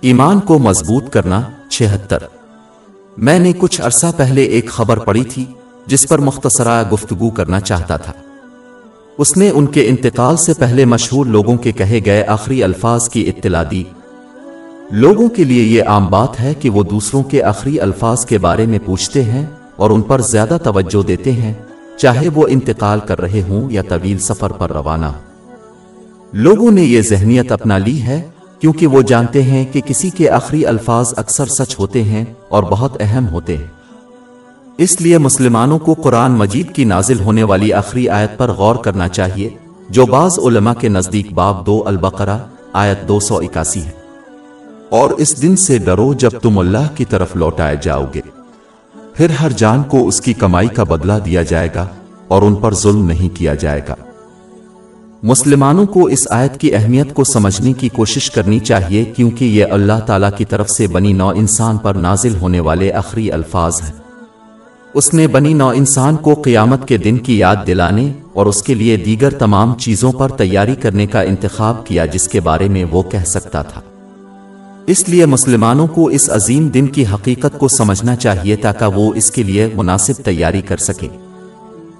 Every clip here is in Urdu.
ایمان کو مضبوط کرنا چھہتر۔ میں نے کچھ عرصہ پہلے ایک خبر پڑھی تھی جس پر مختصرہ گفتگو کرنا چاہتا تھا۔ اس نے ان کے انتقال سے پہلے مشہور لوگوں کے کہے گئے آخری الفاظ کی اطلاع دی۔ لوگوں کے لیے یہ عام بات ہے کہ وہ دوسروں کے آخری الفاظ کے بارے میں پوچھتے ہیں اور ان پر زیادہ توجہ دیتے ہیں، چاہے وہ انتقال کر رہے ہوں یا طویل سفر پر روانہ۔ ہوں لوگوں نے یہ ذہنیت اپنا لی ہے کیونکہ وہ جانتے ہیں کہ کسی کے آخری الفاظ اکثر سچ ہوتے ہیں اور بہت اہم ہوتے ہیں۔ اس لیے مسلمانوں کو قرآن مجید کی نازل ہونے والی آخری آیت پر غور کرنا چاہیے، جو بعض علماء کے نزدیک باب دو البقرہ، آیت دو سو اکاسی ہے۔ اور اس دن سے ڈرو جب تم اللہ کی طرف لوٹائے جاؤ گے۔ پھر ہر جان کو اس کی کمائی کا بدلہ دیا جائے گا اور ان پر ظلم نہیں کیا جائے گا۔ مسلمانوں کو اس آیت کی اہمیت کو سمجھنے کی کوشش کرنی چاہیے کیونکہ یہ اللہ تعالیٰ کی طرف سے بنی نو انسان پر نازل ہونے والے آخری الفاظ ہیں۔ اس نے بنی نو انسان کو قیامت کے دن کی یاد دلانے اور اس کے لیے دیگر تمام چیزوں پر تیاری کرنے کا انتخاب کیا جس کے بارے میں وہ کہہ سکتا تھا۔ اس لیے مسلمانوں کو اس عظیم دن کی حقیقت کو سمجھنا چاہیے تاکہ وہ اس کے لیے مناسب تیاری کر سکیں۔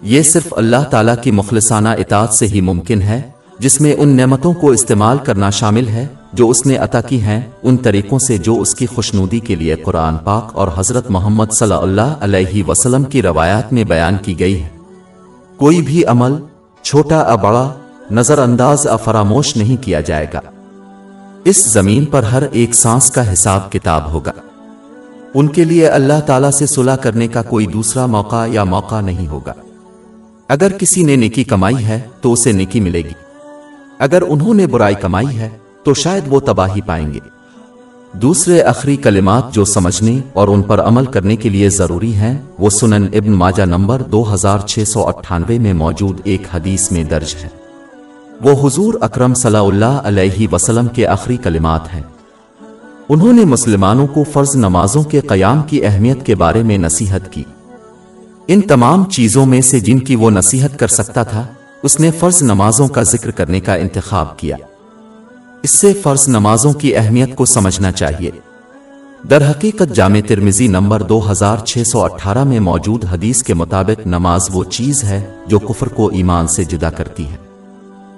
یہ صرف اللہ تعالیٰ کی مخلصانہ اطاعت سے ہی ممکن ہے، جس میں ان نعمتوں کو استعمال کرنا شامل ہے، جو اس نے عطا کی ہیں، ان طریقوں سے جو اس کی خوشنودی کے لیے قرآن پاک اور حضرت محمد صلی اللہ علیہ وسلم کی روایات میں بیان کی گئی ہے۔ کوئی بھی عمل، چھوٹا ا بڑا نظر انداز ا فراموش نہیں کیا جائے گا۔ اس زمین پر ہر ایک سانس کا حساب کتاب ہوگا۔ ان کے لیے اللہ تعالیٰ سے صلح کرنے کا کوئی دوسرا موقع یا موقع نہیں ہوگا۔ اگر کسی نے نیکی کمائی ہے تو اسے نیکی ملے گی۔ اگر انہوں نے برائی کمائی ہے تو شاید وہ تباہی پائیں گے۔ دوسرے اخری کلمات جو سمجھنے اور ان پر عمل کرنے کے لیے ضروری ہیں، وہ سنن ابن ماجہ نمبر دو ہزار چھ سو اٹھانوے میں موجود ایک حدیث میں درج ہے۔ وہ حضور اکرم صلی اللہ علیہ وسلم کے آخری کلمات ہیں۔ انہوں نے مسلمانوں کو فرض نمازوں کے قیام کی اہمیت کے بارے میں نصیحت کی۔ ان تمام چیزوں میں سے جن کی وہ نصیحت کر سکتا تھا، اس نے فرض نمازوں کا ذکر کرنے کا انتخاب کیا۔ اس سے فرض نمازوں کی اہمیت کو سمجھنا چاہیے۔ در حقیقت جامع ترمیزی نمبر دو ہزار چھ سو اٹھارہ میں موجود حدیث کے مطابق نماز وہ چیز ہے جو کفر کو ایمان سے جدا کرتی ہے۔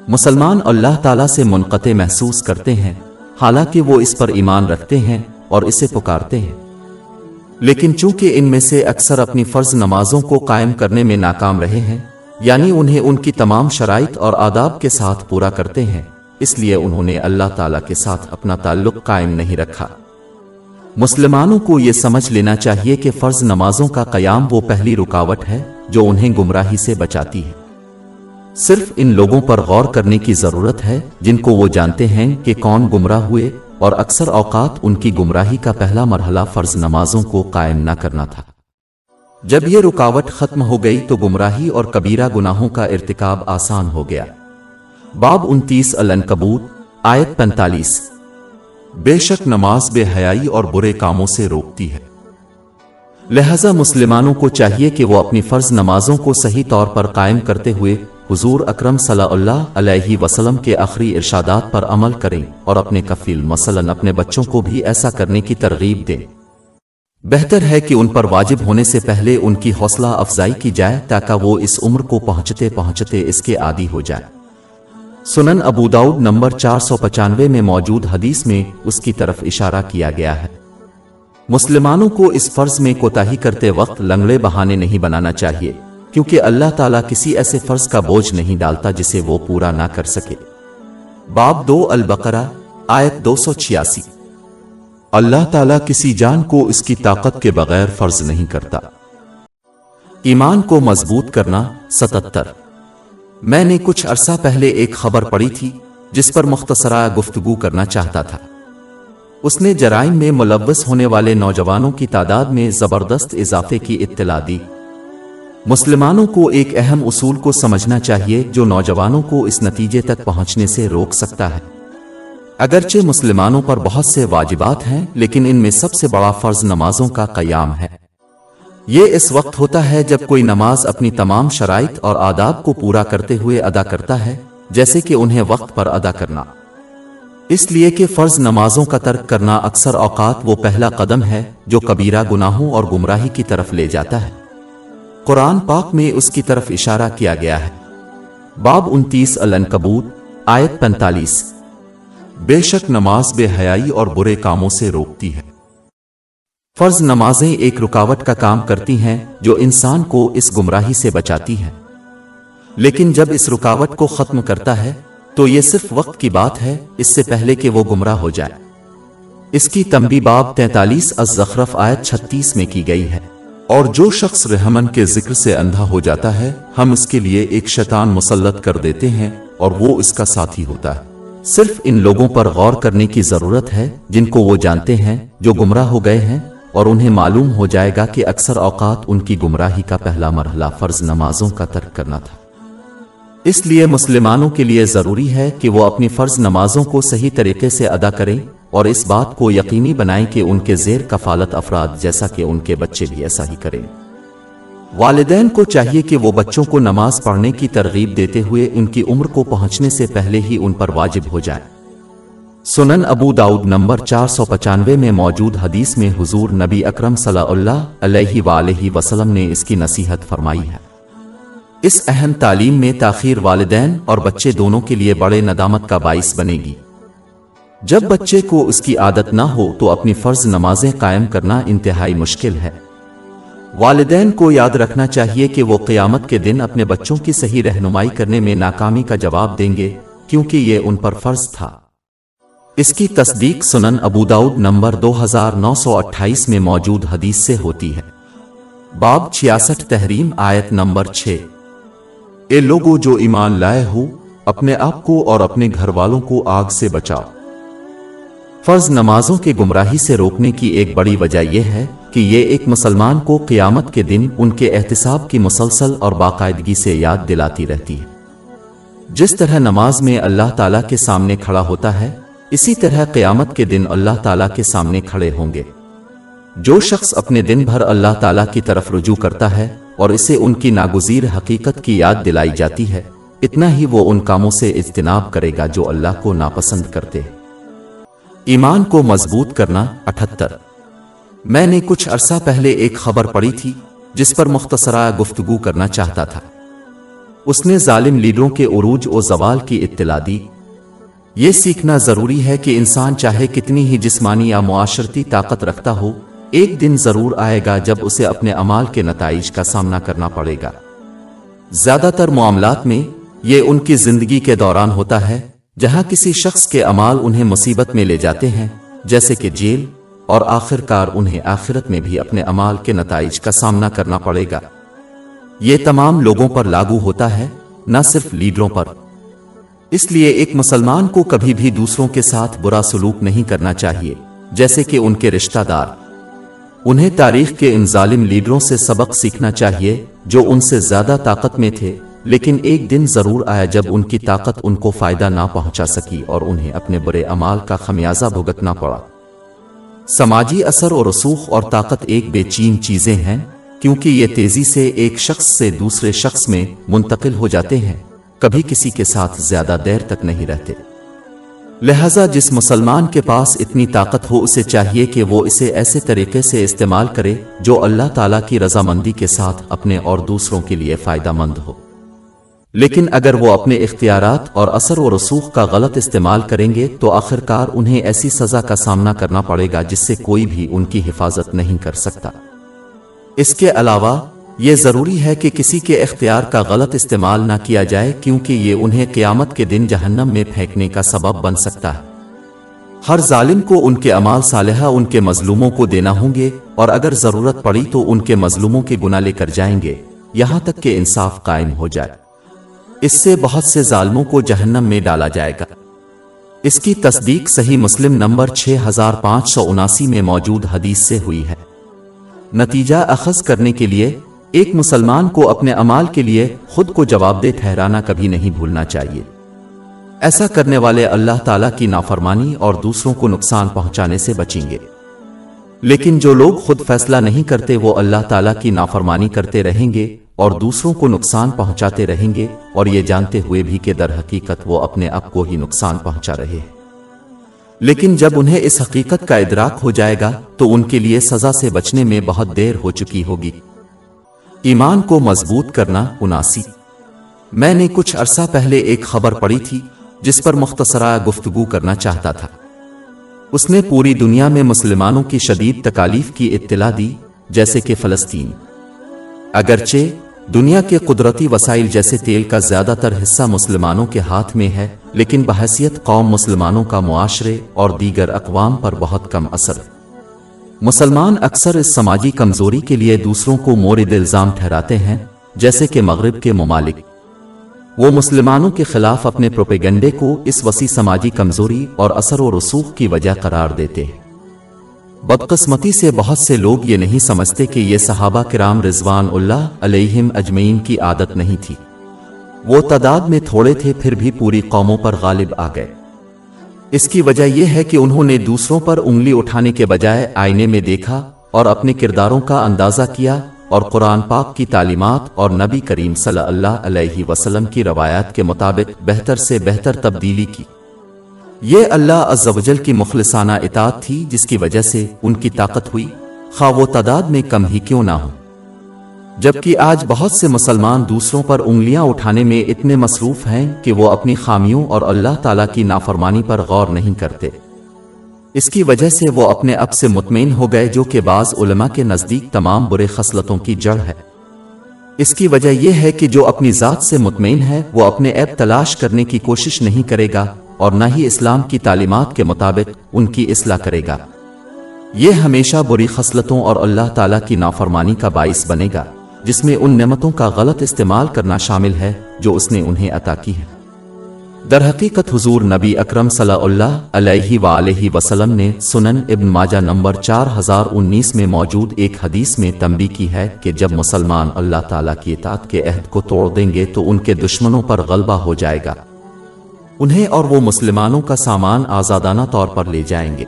مسلمان اللہ تعالیٰ سے منقطع محسوس کرتے ہیں، حالانکہ وہ اس پر ایمان رکھتے ہیں اور اسے پکارتے ہیں۔ لیکن چونکہ ان میں سے اکثر اپنی فرض نمازوں کو قائم کرنے میں ناکام رہے ہیں یعنی انہیں ان کی تمام شرائط اور آداب کے ساتھ پورا کرتے ہیں، اس لیے انہوں نے اللہ تعالیٰ کے ساتھ اپنا تعلق قائم نہیں رکھا۔ مسلمانوں کو یہ سمجھ لینا چاہیے کہ فرض نمازوں کا قیام وہ پہلی رکاوٹ ہے جو انہیں گمراہی سے بچاتی ہے۔ صرف ان لوگوں پر غور کرنے کی ضرورت ہے جن کو وہ جانتے ہیں کہ کون گمراہ ہوئے اور اکثر اوقات ان کی گمراہی کا پہلا مرحلہ فرض نمازوں کو قائم نہ کرنا تھا۔ جب یہ رکاوٹ ختم ہو گئی تو گمراہی اور کبیرہ گناہوں کا ارتکاب آسان ہو گیا۔ باب انتیس النکبوت آیت پینتالیس۔ بے شک نماز بے حیائی اور برے کاموں سے روکتی ہے۔ لہذا مسلمانوں کو چاہیے کہ وہ اپنی فرض نمازوں کو صحیح طور پر قائم کرتے ہوئے حضور اکرم صلی اللہ علیہ وسلم کے آخری ارشادات پر عمل کریں اور اپنے کفیل مثلا اپنے بچوں کو بھی ایسا کرنے کی ترغیب دیں۔ بہتر ہے کہ ان پر واجب ہونے سے پہلے ان کی حوصلہ افزائی کی جائے تاکہ وہ اس عمر کو پہنچتے پہنچتے اس کے عادی ہو جائے سنن ابو داؤد نمبر چار سو پچانوے میں موجود حدیث میں اس کی طرف اشارہ کیا گیا ہے۔ مسلمانوں کو اس فرض میں کوتاہی کرتے وقت لنگڑے بہانے نہیں بنانا چاہیے۔ کیونکہ اللہ تعالیٰ کسی ایسے فرض کا بوجھ نہیں ڈالتا جسے وہ پورا نہ کر سکے۔ باب دو البقرہ، آیت دو سو چھیاسی۔ اللہ تعالیٰ کسی جان کو اس کی طاقت کے بغیر فرض نہیں کرتا۔ ایمان کو مضبوط کرنا ستتر۔ میں نے کچھ عرصہ پہلے ایک خبر پڑی تھی جس پر مختصرہ گفتگو کرنا چاہتا تھا۔ اس نے جرائم میں ملوث ہونے والے نوجوانوں کی تعداد میں زبردست اضافے کی اطلاع دی۔ مسلمانوں کو ایک اہم اصول کو سمجھنا چاہیے جو نوجوانوں کو اس نتیجے تک پہنچنے سے روک سکتا ہے۔ اگرچہ مسلمانوں پر بہت سے واجبات ہیں، لیکن ان میں سب سے بڑا فرض نمازوں کا قیام ہے۔ یہ اس وقت ہوتا ہے جب کوئی نماز اپنی تمام شرائط اور آداب کو پورا کرتے ہوئے ادا کرتا ہے، جیسے کہ انہیں وقت پر ادا کرنا۔ اس لیے کہ فرض نمازوں کا ترک کرنا اکثر اوقات وہ پہلا قدم ہے جو کبیرہ گناہوں اور گمراہی کی طرف لے جاتا ہے۔ قرآن پاک میں اس کی طرف اشارہ کیا گیا ہے۔ باب انتیس الانکبوت آیت پینتالیس۔ بے شک نماز بے حیائی اور برے کاموں سے روکتی ہے۔ فرض نمازیں ایک رکاوٹ کا کام کرتی ہیں جو انسان کو اس گمراہی سے بچاتی ہیں۔ لیکن جب اس رکاوٹ کو ختم کرتا ہے، تو یہ صرف وقت کی بات ہے، اس سے پہلے کہ وہ گمراہ ہو جائے۔ اس کی تمبی باب تینتالیس از زخرف آیت چھتیس میں کی گئی ہے۔ اور جو شخص رحمن کے ذکر سے اندھا ہو جاتا ہے، ہم اس کے لیے ایک شیطان مسلط کر دیتے ہیں اور وہ اس کا ساتھی ہوتا ہے۔ صرف ان لوگوں پر غور کرنے کی ضرورت ہے جن کو وہ جانتے ہیں، جو گمراہ ہو گئے ہیں اور انہیں معلوم ہو جائے گا کہ اکثر اوقات ان کی گمراہی کا پہلا مرحلہ فرض نمازوں کا ترک کرنا تھا۔ اس لیے مسلمانوں کے لیے ضروری ہے کہ وہ اپنی فرض نمازوں کو صحیح طریقے سے ادا کریں اور اس بات کو یقینی بنائیں کہ ان کے زیر کفالت افراد جیسا کہ ان کے بچے بھی ایسا ہی کریں۔ والدین کو چاہیے کہ وہ بچوں کو نماز پڑھنے کی ترغیب دیتے ہوئے ان کی عمر کو پہنچنے سے پہلے ہی ان پر واجب ہو جائے۔ سنن ابو داؤد نمبر چار سو پچانوے میں موجود حدیث میں حضور نبی اکرم صلی اللہ علیہ وآلہ وسلم نے اس کی نصیحت فرمائی ہے۔ اس اہم تعلیم میں تاخیر والدین اور بچے دونوں کے لیے بڑے ندامت کا باعث بنے گی۔ جب بچے کو اس کی عادت نہ ہو تو اپنی فرض نمازیں قائم کرنا انتہائی مشکل ہے۔ والدین کو یاد رکھنا چاہیے کہ وہ قیامت کے دن اپنے بچوں کی صحیح رہنمائی کرنے میں ناکامی کا جواب دیں گے، کیونکہ یہ ان پر فرض تھا۔ اس کی تصدیق سنن ابوداؤد نمبر دو ہزار نو سو اٹھائیس میں موجود حدیث سے ہوتی ہے۔ باب چھیاسٹھ تحریم آیت نمبر چھ۔ اے لوگوں جو ایمان لائے ہو، اپنے آپ کو اور اپنے گھر والوں کو آگ سے بچاؤ۔ فرض نمازوں کے گمراہی سے روکنے کی ایک بڑی وجہ یہ ہے کہ یہ ایک مسلمان کو قیامت کے دن ان کے احتساب کی مسلسل اور باقاعدگی سے یاد دلاتی رہتی ہے۔ جس طرح نماز میں اللہ تعالیٰ کے سامنے کھڑا ہوتا ہے، اسی طرح قیامت کے دن اللہ تعالیٰ کے سامنے کھڑے ہوں گے۔ جو شخص اپنے دن بھر اللہ تعالیٰ کی طرف رجوع کرتا ہے اور اسے ان کی ناگزیر حقیقت کی یاد دلائی جاتی ہے، اتنا ہی وہ ان کاموں سے اجتناب کرے گا جو اللہ کو ناپسند کرتے ہیں۔ ایمان کو مضبوط کرنا اٹھتر۔ میں نے کچھ عرصہ پہلے ایک خبر پڑی تھی جس پر مختصرہ گفتگو کرنا چاہتا تھا۔ اس نے ظالم لیڈروں کے عروج و زوال کی اطلاع دی۔ یہ سیکھنا ضروری ہے کہ انسان چاہے کتنی ہی جسمانی یا معاشرتی طاقت رکھتا ہو، ایک دن ضرور آئے گا جب اسے اپنے امال کے نتائج کا سامنا کرنا پڑے گا۔ زیادہ تر معاملات میں یہ ان کی زندگی کے دوران ہوتا ہے۔ جہاں کسی شخص کے امال انہیں مصیبت میں لے جاتے ہیں، جیسے کہ جیل، اور آخر کار انہیں آخرت میں بھی اپنے امال کے نتائج کا سامنا کرنا پڑے گا۔ یہ تمام لوگوں پر لاگو ہوتا ہے، نہ صرف لیڈروں پر۔ اس لیے ایک مسلمان کو کبھی بھی دوسروں کے ساتھ برا سلوک نہیں کرنا چاہیے، جیسے کہ ان کے رشتہ دار۔ انہیں تاریخ کے ان ظالم لیڈروں سے سبق سیکھنا چاہیے، جو ان سے زیادہ طاقت میں تھے۔ لیکن ایک دن ضرور آیا جب ان کی طاقت ان کو فائدہ نہ پہنچا سکی اور انہیں اپنے برے امال کا خمیازہ بھگتنا پڑا۔ سماجی اثر اور رسوخ اور طاقت ایک بے چین چیزیں ہیں، کیونکہ یہ تیزی سے ایک شخص سے دوسرے شخص میں منتقل ہو جاتے ہیں، کبھی کسی کے ساتھ زیادہ دیر تک نہیں رہتے۔ لہذا جس مسلمان کے پاس اتنی طاقت ہو، اسے چاہیے کہ وہ اسے ایسے طریقے سے استعمال کرے جو اللہ تعالیٰ کی رضامندی کے ساتھ اپنے اور دوسروں کے لیے فائدہ مند ہو۔ لیکن اگر وہ اپنے اختیارات اور اثر و رسوخ کا غلط استعمال کریں گے، تو آخر کار انہیں ایسی سزا کا سامنا کرنا پڑے گا جس سے کوئی بھی ان کی حفاظت نہیں کر سکتا۔ اس کے علاوہ، یہ ضروری ہے کہ کسی کے اختیار کا غلط استعمال نہ کیا جائے، کیونکہ یہ انہیں قیامت کے دن جہنم میں پھینکنے کا سبب بن سکتا ہے۔ ہر ظالم کو ان کے امال صالحہ، ان کے مظلوموں کو دینا ہوں گے، اور اگر ضرورت پڑی تو ان کے مظلوموں کے گناہ لے کر جائیں گے۔ یہاں تک کہ انصاف قائم ہو جائے۔ اس سے بہت سے ظالموں کو جہنم میں ڈالا جائے گا۔ اس کی تصدیق صحیح مسلم نمبر چھ ہزار پانچ سو اناسی میں موجود حدیث سے ہوئی ہے۔ نتیجہ اخذ کرنے کے لیے ایک مسلمان کو اپنے امال کے لیے خود کو جواب دہ ٹھہرانا کبھی نہیں بھولنا چاہیے۔ ایسا کرنے والے اللہ تعالیٰ کی نافرمانی اور دوسروں کو نقصان پہنچانے سے بچیں گے۔ لیکن جو لوگ خود فیصلہ نہیں کرتے وہ اللہ تعالیٰ کی نافرمانی کرتے رہیں گے۔ اور دوسروں کو نقصان پہنچاتے رہیں گے اور یہ جانتے ہوئے بھی کہ در حقیقت وہ اپنے آپ کو ہی نقصان پہنچا رہے ہیں۔ لیکن جب انہیں اس حقیقت کا ادراک ہو جائے گا تو ان کے لیے سزا سے بچنے میں بہت دیر ہو چکی ہوگی۔ ایمان کو مضبوط کرنا اناسی۔ میں نے کچھ عرصہ پہلے ایک خبر پڑی تھی جس پر مختصرہ گفتگو کرنا چاہتا تھا۔ اس نے پوری دنیا میں مسلمانوں کی شدید تکالیف کی اطلاع دی جیسے کہ فلسطین۔ اگرچہ دنیا کے قدرتی وسائل جیسے تیل کا زیادہ تر حصہ مسلمانوں کے ہاتھ میں ہے، لیکن بحثیت قوم مسلمانوں کا معاشرے اور دیگر اقوام پر بہت کم اثر۔ مسلمان اکثر اس سماجی کمزوری کے لیے دوسروں کو مورد الزام ٹھہراتے ہیں، جیسے کہ مغرب کے ممالک۔ وہ مسلمانوں کے خلاف اپنے پروپیگنڈے کو اس وسیع سماجی کمزوری اور اثر و رسوخ کی وجہ قرار دیتے ہیں۔ بدقسمتی سے بہت سے لوگ یہ نہیں سمجھتے کہ یہ صحابہ کرام رضوان اللہ علیہم اجمعین کی عادت نہیں تھی۔ وہ تعداد میں تھوڑے تھے، پھر بھی پوری قوموں پر غالب آ گئے۔ اس کی وجہ یہ ہے کہ انہوں نے دوسروں پر انگلی اٹھانے کے بجائے آئینے میں دیکھا اور اپنے کرداروں کا اندازہ کیا اور قرآن پاک کی تعلیمات اور نبی کریم صلی اللہ علیہ وسلم کی روایات کے مطابق بہتر سے بہتر تبدیلی کی۔ یہ اللہ عزوجل کی مخلصانہ اطاعت تھی جس کی وجہ سے ان کی طاقت ہوئی۔ خواہ وہ تعداد میں کم ہی کیوں نہ ہو جبکہ آج بہت سے مسلمان دوسروں پر انگلیاں اٹھانے میں اتنے مصروف ہیں کہ وہ اپنی خامیوں اور اللہ تعالی کی نافرمانی پر غور نہیں کرتے۔ اس کی وجہ سے وہ اپنے اب سے مطمئن ہو گئے جو کہ بعض علماء کے نزدیک تمام برے خصلتوں کی جڑ ہے۔ اس کی وجہ یہ ہے کہ جو اپنی ذات سے مطمئن ہے، وہ اپنے ایپ تلاش کرنے کی کوشش نہیں کرے گا۔ اور نہ ہی اسلام کی تعلیمات کے مطابق ان کی اصلاح کرے گا۔ یہ ہمیشہ بری خصلتوں اور اللہ تعالی کی نافرمانی کا باعث بنے گا، جس میں ان نعمتوں کا غلط استعمال کرنا شامل ہے جو اس نے انہیں عطا کی ہے در حقیقت حضور نبی اکرم صلی اللہ علیہ وآلہ وسلم نے سنن ابن ماجہ نمبر چار ہزار انیس میں موجود ایک حدیث میں تنبی کی ہے کہ جب مسلمان اللہ تعالیٰ کی اطاعت کے عہد کو توڑ دیں گے تو ان کے دشمنوں پر غلبہ ہو جائے گا۔ انہیں اور وہ مسلمانوں کا سامان آزادانہ طور پر لے جائیں گے۔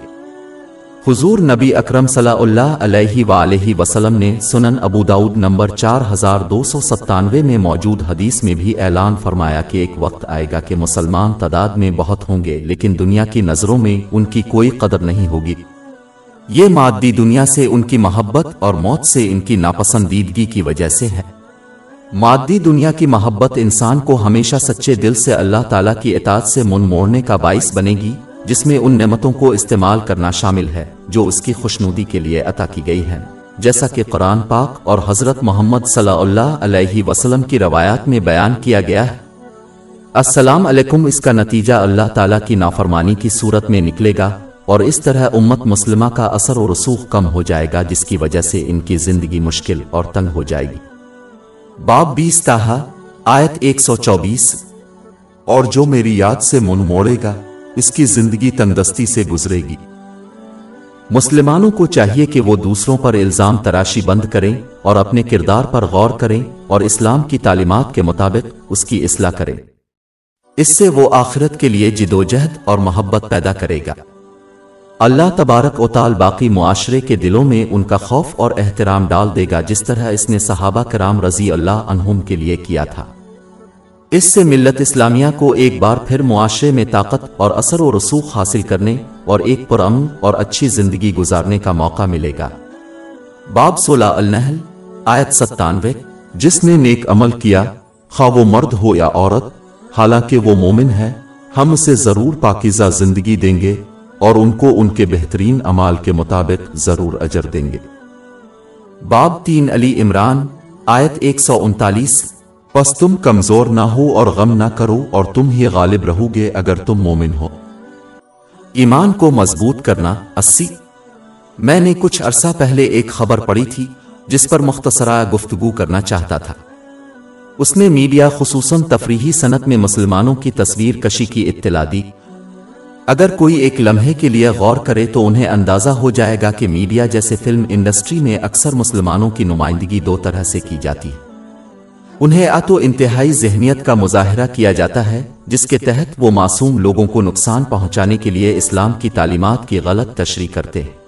حضور نبی اکرم صلی اللہ علیہ وآلہ وسلم نے سنن ابو داود نمبر چار ہزار دو سو ستانوے میں موجود حدیث میں بھی اعلان فرمایا کہ ایک وقت آئے گا کہ مسلمان تعداد میں بہت ہوں گے، لیکن دنیا کی نظروں میں ان کی کوئی قدر نہیں ہوگی۔ یہ مادی دنیا سے ان کی محبت اور موت سے ان کی ناپسندیدگی کی وجہ سے ہے۔ مادی دنیا کی محبت انسان کو ہمیشہ سچے دل سے اللہ تعالیٰ کی اطاعت سے من موڑنے کا باعث بنے گی، جس میں ان نعمتوں کو استعمال کرنا شامل ہے، جو اس کی خوشنودی کے لیے عطا کی گئی ہے جیسا کہ قرآن پاک اور حضرت محمد صلی اللہ علیہ وسلم کی روایات میں بیان کیا گیا ہے۔ السلام علیکم، اس کا نتیجہ اللہ تعالیٰ کی نافرمانی کی صورت میں نکلے گا اور اس طرح امت مسلمہ کا اثر و رسوخ کم ہو جائے گا، جس کی وجہ سے ان کی زندگی مشکل اور تنگ ہو جائے گی۔ باب بیس تاہا، آیت ایک سو چوبیس۔ اور جو میری یاد سے من موڑے گا، اس کی زندگی تندرستی سے گزرے گی۔ مسلمانوں کو چاہیے کہ وہ دوسروں پر الزام تراشی بند کریں اور اپنے کردار پر غور کریں اور اسلام کی تعلیمات کے مطابق اس کی اصلاح کریں۔ اس سے وہ آخرت کے لیے جدوجہد اور محبت پیدا کرے گا۔ اللہ تبارک و تعال باقی معاشرے کے دلوں میں ان کا خوف اور احترام ڈال دے گا جس طرح اس نے صحابہ کرام رضی اللہ عنہم کے لیے کیا تھا۔ اس سے ملت اسلامیہ کو ایک بار پھر معاشرے میں طاقت اور اثر و رسوخ حاصل کرنے اور ایک پرامن اور اچھی زندگی گزارنے کا موقع ملے گا۔ باب سولہ النحل، آیت ستانوے، جس نے نیک عمل کیا، خواہ وہ مرد ہو یا عورت، حالانکہ وہ مومن ہے، ہم اسے ضرور پاکیزہ زندگی دیں گے۔ اور ان کو ان کے بہترین عمال کے مطابق ضرور اجر دیں گے۔ باب تین علی عمران، آیت ایک سو انتالیس، پس تم کمزور نہ ہو اور غم نہ کرو اور تم ہی غالب رہو گے اگر تم مومن ہو۔ ایمان کو مضبوط کرنا، اسی۔ میں نے کچھ عرصہ پہلے ایک خبر پڑی تھی جس پر مختصرہ گفتگو کرنا چاہتا تھا۔ اس نے میڈیا خصوصاً تفریحی صنعت میں مسلمانوں کی تصویر کشی کی اطلاع دی۔ اگر کوئی ایک لمحے کے لیے غور کرے تو انہیں اندازہ ہو جائے گا کہ میڈیا جیسے فلم انڈسٹری میں اکثر مسلمانوں کی نمائندگی دو طرح سے کی جاتی ہے۔ انہیں اتو انتہائی ذہنیت کا مظاہرہ کیا جاتا ہے، جس کے تحت وہ معصوم لوگوں کو نقصان پہنچانے کے لیے اسلام کی تعلیمات کی غلط تشریح کرتے ہیں۔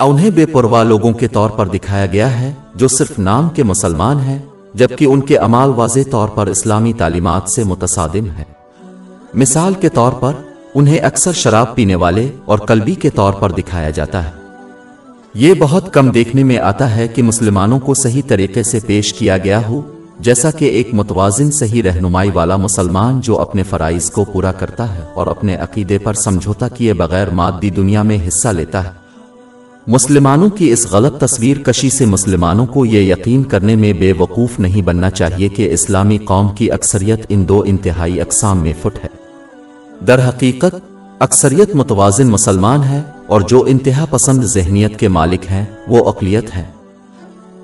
انہیں بے پرواہ لوگوں کے طور پر دکھایا گیا ہے، جو صرف نام کے مسلمان ہیں، جبکہ ان کے امال واضح طور پر اسلامی تعلیمات سے متصادم ہے مثال کے طور پر انہیں اکثر شراب پینے والے اور قلبی کے طور پر دکھایا جاتا ہے۔ یہ بہت کم دیکھنے میں آتا ہے کہ مسلمانوں کو صحیح طریقے سے پیش کیا گیا ہو، جیسا کہ ایک متوازن صحیح رہنمائی والا مسلمان جو اپنے فرائض کو پورا کرتا ہے اور اپنے عقیدے پر سمجھوتا کیے بغیر مادی دنیا میں حصہ لیتا ہے۔ مسلمانوں کی اس غلط تصویر کشی سے مسلمانوں کو یہ یقین کرنے میں بے وقوف نہیں بننا چاہیے کہ اسلامی قوم کی اکثریت ان دو انتہائی اقسام میں فٹ ہے۔ در حقیقت اکثریت متوازن مسلمان ہے اور جو انتہا پسند ذہنیت کے مالک ہیں، وہ اقلیت ہیں۔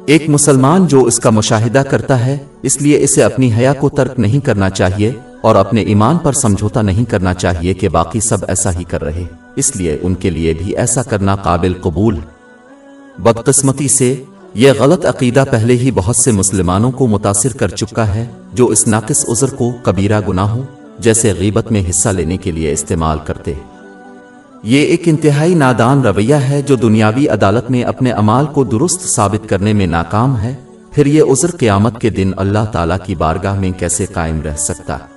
ایک مسلمان جو اس کا مشاہدہ کرتا ہے، اس لیے اسے اپنی حیا کو ترک نہیں کرنا چاہیے اور اپنے ایمان پر سمجھوتا نہیں کرنا چاہیے کہ باقی سب ایسا ہی کر رہے۔ اس لیے ان کے لیے بھی ایسا کرنا قابل قبول۔ بدقسمتی سے، یہ غلط عقیدہ پہلے ہی بہت سے مسلمانوں کو متاثر کر چکا ہے، جو اس ناقص عذر کو کبیرہ گناہوں جیسے غیبت میں حصہ لینے کے لیے استعمال کرتے۔ یہ ایک انتہائی نادان رویہ ہے جو دنیاوی عدالت میں اپنے امال کو درست ثابت کرنے میں ناکام ہے۔ پھر یہ عذر قیامت کے دن اللہ تعالیٰ کی بارگاہ میں کیسے قائم رہ سکتا۔ ہے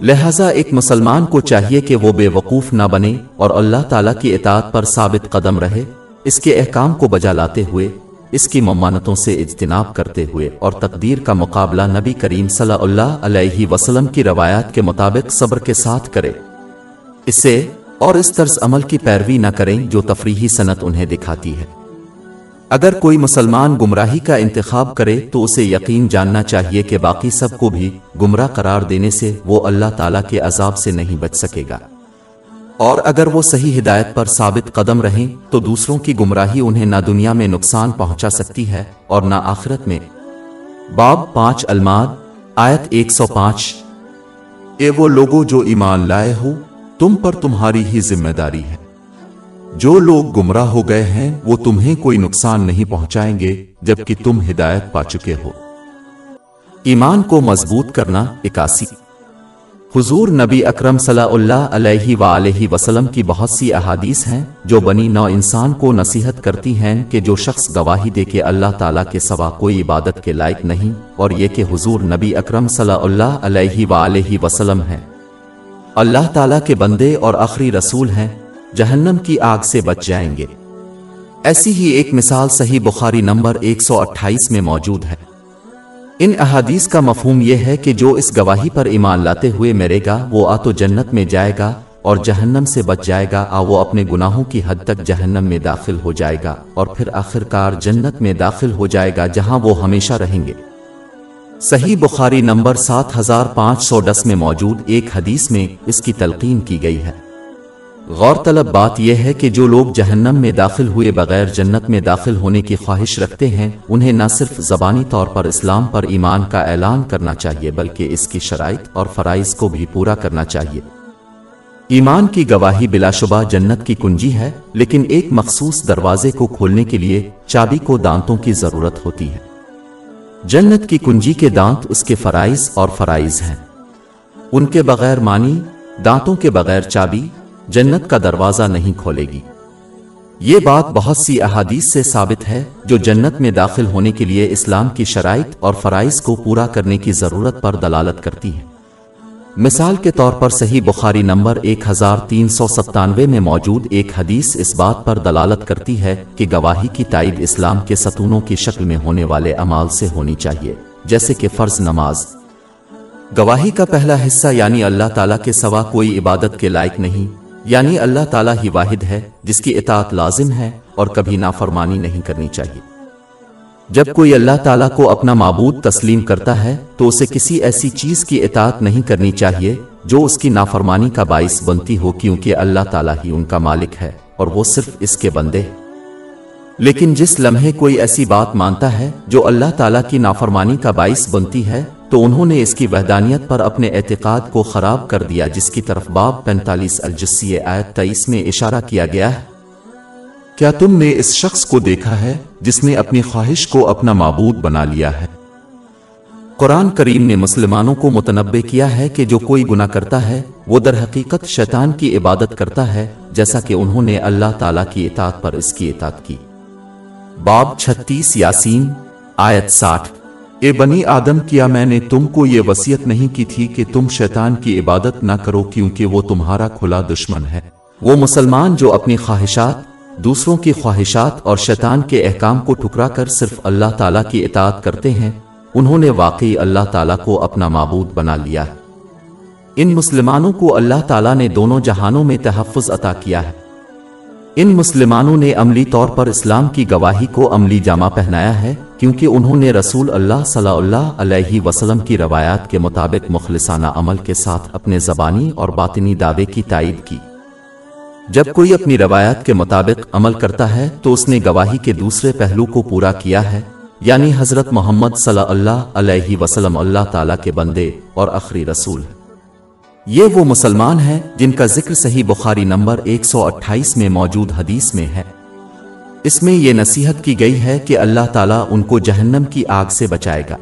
لہذا ایک مسلمان کو چاہیے کہ وہ بے وقوف نہ بنے اور اللہ تعالیٰ کی اطاعت پر ثابت قدم رہے۔ اس کے احکام کو بجا لاتے ہوئے اس کی ممانتوں سے اجتناب کرتے ہوئے اور تقدیر کا مقابلہ نبی کریم صلی اللہ علیہ وسلم کی روایات کے مطابق صبر کے ساتھ کرے۔ اسے اور اس طرز عمل کی پیروی نہ کریں جو تفریحی صنعت انہیں دکھاتی ہے۔ اگر کوئی مسلمان گمراہی کا انتخاب کرے تو اسے یقین جاننا چاہیے کہ باقی سب کو بھی گمراہ قرار دینے سے وہ اللہ تعالیٰ کے عذاب سے نہیں بچ سکے گا۔ اور اگر وہ صحیح ہدایت پر ثابت قدم رہیں، تو دوسروں کی گمراہی انہیں نہ دنیا میں نقصان پہنچا سکتی ہے اور نہ آخرت میں۔ باب پانچ الماد، آیت ایک سو پانچ۔ اے وہ لوگوں جو ایمان لائے ہو، تم پر تمہاری ہی ذمہ داری ہے۔ جو لوگ گمراہ ہو گئے ہیں، وہ تمہیں کوئی نقصان نہیں پہنچائیں گے، جبکہ تم ہدایت پا چکے ہو۔ ایمان کو مضبوط کرنا اکاسی۔ حضور نبی اکرم صلی اللہ علیہ وآلہ وسلم کی بہت سی احادیث ہیں جو بنی نو انسان کو نصیحت کرتی ہیں کہ جو شخص گواہی دے کے اللہ تعالیٰ کے سوا کوئی عبادت کے لائق نہیں اور یہ کہ حضور نبی اکرم صلی اللہ علیہ وآلہ وسلم ہیں۔ اللہ تعالیٰ کے بندے اور آخری رسول ہیں، جہنم کی آگ سے بچ جائیں گے۔ ایسی ہی ایک مثال صحیح بخاری نمبر ایک سو اٹھائیس میں موجود ہے۔ ان احادیث کا مفہوم یہ ہے کہ جو اس گواہی پر ایمان لاتے ہوئے مرے گا، وہ آ تو جنت میں جائے گا اور جہنم سے بچ جائے گا، آ وہ اپنے گناہوں کی حد تک جہنم میں داخل ہو جائے گا اور پھر آخر کار جنت میں داخل ہو جائے گا جہاں وہ ہمیشہ رہیں گے۔ صحیح بخاری نمبر سات ہزار پانچ سو دس میں موجود ایک حدیث میں اس کی تلقین کی گئی ہے۔ غور طلب بات یہ ہے کہ جو لوگ جہنم میں داخل ہوئے بغیر جنت میں داخل ہونے کی خواہش رکھتے ہیں، انہیں نہ صرف زبانی طور پر اسلام پر ایمان کا اعلان کرنا چاہیے، بلکہ اس کی شرائط اور فرائض کو بھی پورا کرنا چاہیے۔ ایمان کی گواہی بلا شبہ جنت کی کنجی ہے، لیکن ایک مخصوص دروازے کو کھولنے کے لیے چابی کو دانتوں کی ضرورت ہوتی ہے۔ جنت کی کنجی کے دانت اس کے فرائض اور فرائض ہیں۔ ان کے بغیر مانی، دانتوں کے بغیر چابی جنت کا دروازہ نہیں کھولے گی۔ یہ بات بہت سی احادیث سے ثابت ہے جو جنت میں داخل ہونے کے لیے اسلام کی شرائط اور فرائض کو پورا کرنے کی ضرورت پر دلالت کرتی ہے۔ مثال کے طور پر صحیح بخاری نمبر ایک ہزار تین سو ستانوے میں موجود ایک حدیث اس بات پر دلالت کرتی ہے کہ گواہی کی تائید اسلام کے ستونوں کی شکل میں ہونے والے امال سے ہونی چاہیے، جیسے کہ فرض نماز۔ گواہی کا پہلا حصہ یعنی اللہ تعالیٰ کے سوا کوئی عبادت کے لائق نہیں۔ یعنی اللہ تعالیٰ ہی واحد ہے، جس کی اطاعت لازم ہے اور کبھی نافرمانی نہیں کرنی چاہیے۔ جب کوئی اللہ تعالیٰ کو اپنا معبود تسلیم کرتا ہے، تو اسے کسی ایسی چیز کی اطاعت نہیں کرنی چاہیے، جو اس کی نافرمانی کا باعث بنتی ہو، کیونکہ اللہ تعالیٰ ہی ان کا مالک ہے اور وہ صرف اس کے بندے لیکن جس لمحے کوئی ایسی بات مانتا ہے، جو اللہ تعالیٰ کی نافرمانی کا باعث بنتی ہے تو انہوں نے اس کی وحدانیت پر اپنے اعتقاد کو خراب کر دیا، جس کی طرف باب پینتالیس الجسی آیت تئیس میں اشارہ کیا گیا ہے۔ کیا تم نے اس شخص کو دیکھا ہے جس نے اپنی خواہش کو اپنا معبود بنا لیا ہے؟ قرآن کریم نے مسلمانوں کو متنبع کیا ہے کہ جو کوئی گناہ کرتا ہے، وہ در حقیقت شیطان کی عبادت کرتا ہے، جیسا کہ انہوں نے اللہ تعالیٰ کی اطاعت پر اس کی اطاعت کی۔ باب چھتیس یاسین، آیت ساٹھ۔ اے بنی آدم، کیا میں نے تم کو یہ وسیعت نہیں کی تھی کہ تم شیطان کی عبادت نہ کرو کیونکہ وہ تمہارا کھلا دشمن ہے؟ وہ مسلمان جو اپنی خواہشات، دوسروں کی خواہشات اور شیطان کے احکام کو ٹکرا کر صرف اللہ تعالیٰ کی اطاعت کرتے ہیں، انہوں نے واقعی اللہ تعالیٰ کو اپنا معبود بنا لیا ہے۔ ان مسلمانوں کو اللہ تعالیٰ نے دونوں جہانوں میں تحفظ عطا کیا ہے۔ ان مسلمانوں نے عملی طور پر اسلام کی گواہی کو عملی جامع پہنایا ہے، کیونکہ انہوں نے رسول اللہ صلی اللہ علیہ وسلم کی روایات کے مطابق مخلصانہ عمل کے ساتھ اپنے زبانی اور باطنی دعوے کی تائید کی۔ جب کوئی اپنی روایات کے مطابق عمل کرتا ہے، تو اس نے گواہی کے دوسرے پہلو کو پورا کیا ہے یعنی حضرت محمد صلی اللہ علیہ وسلم اللہ تعالیٰ کے بندے اور اخری رسول۔ یہ وہ مسلمان ہیں جن کا ذکر صحیح بخاری نمبر ایک سو اٹھائیس میں موجود حدیث میں ہے۔ اس میں یہ نصیحت کی گئی ہے کہ اللہ تعالیٰ ان کو جہنم کی آگ سے بچائے گا۔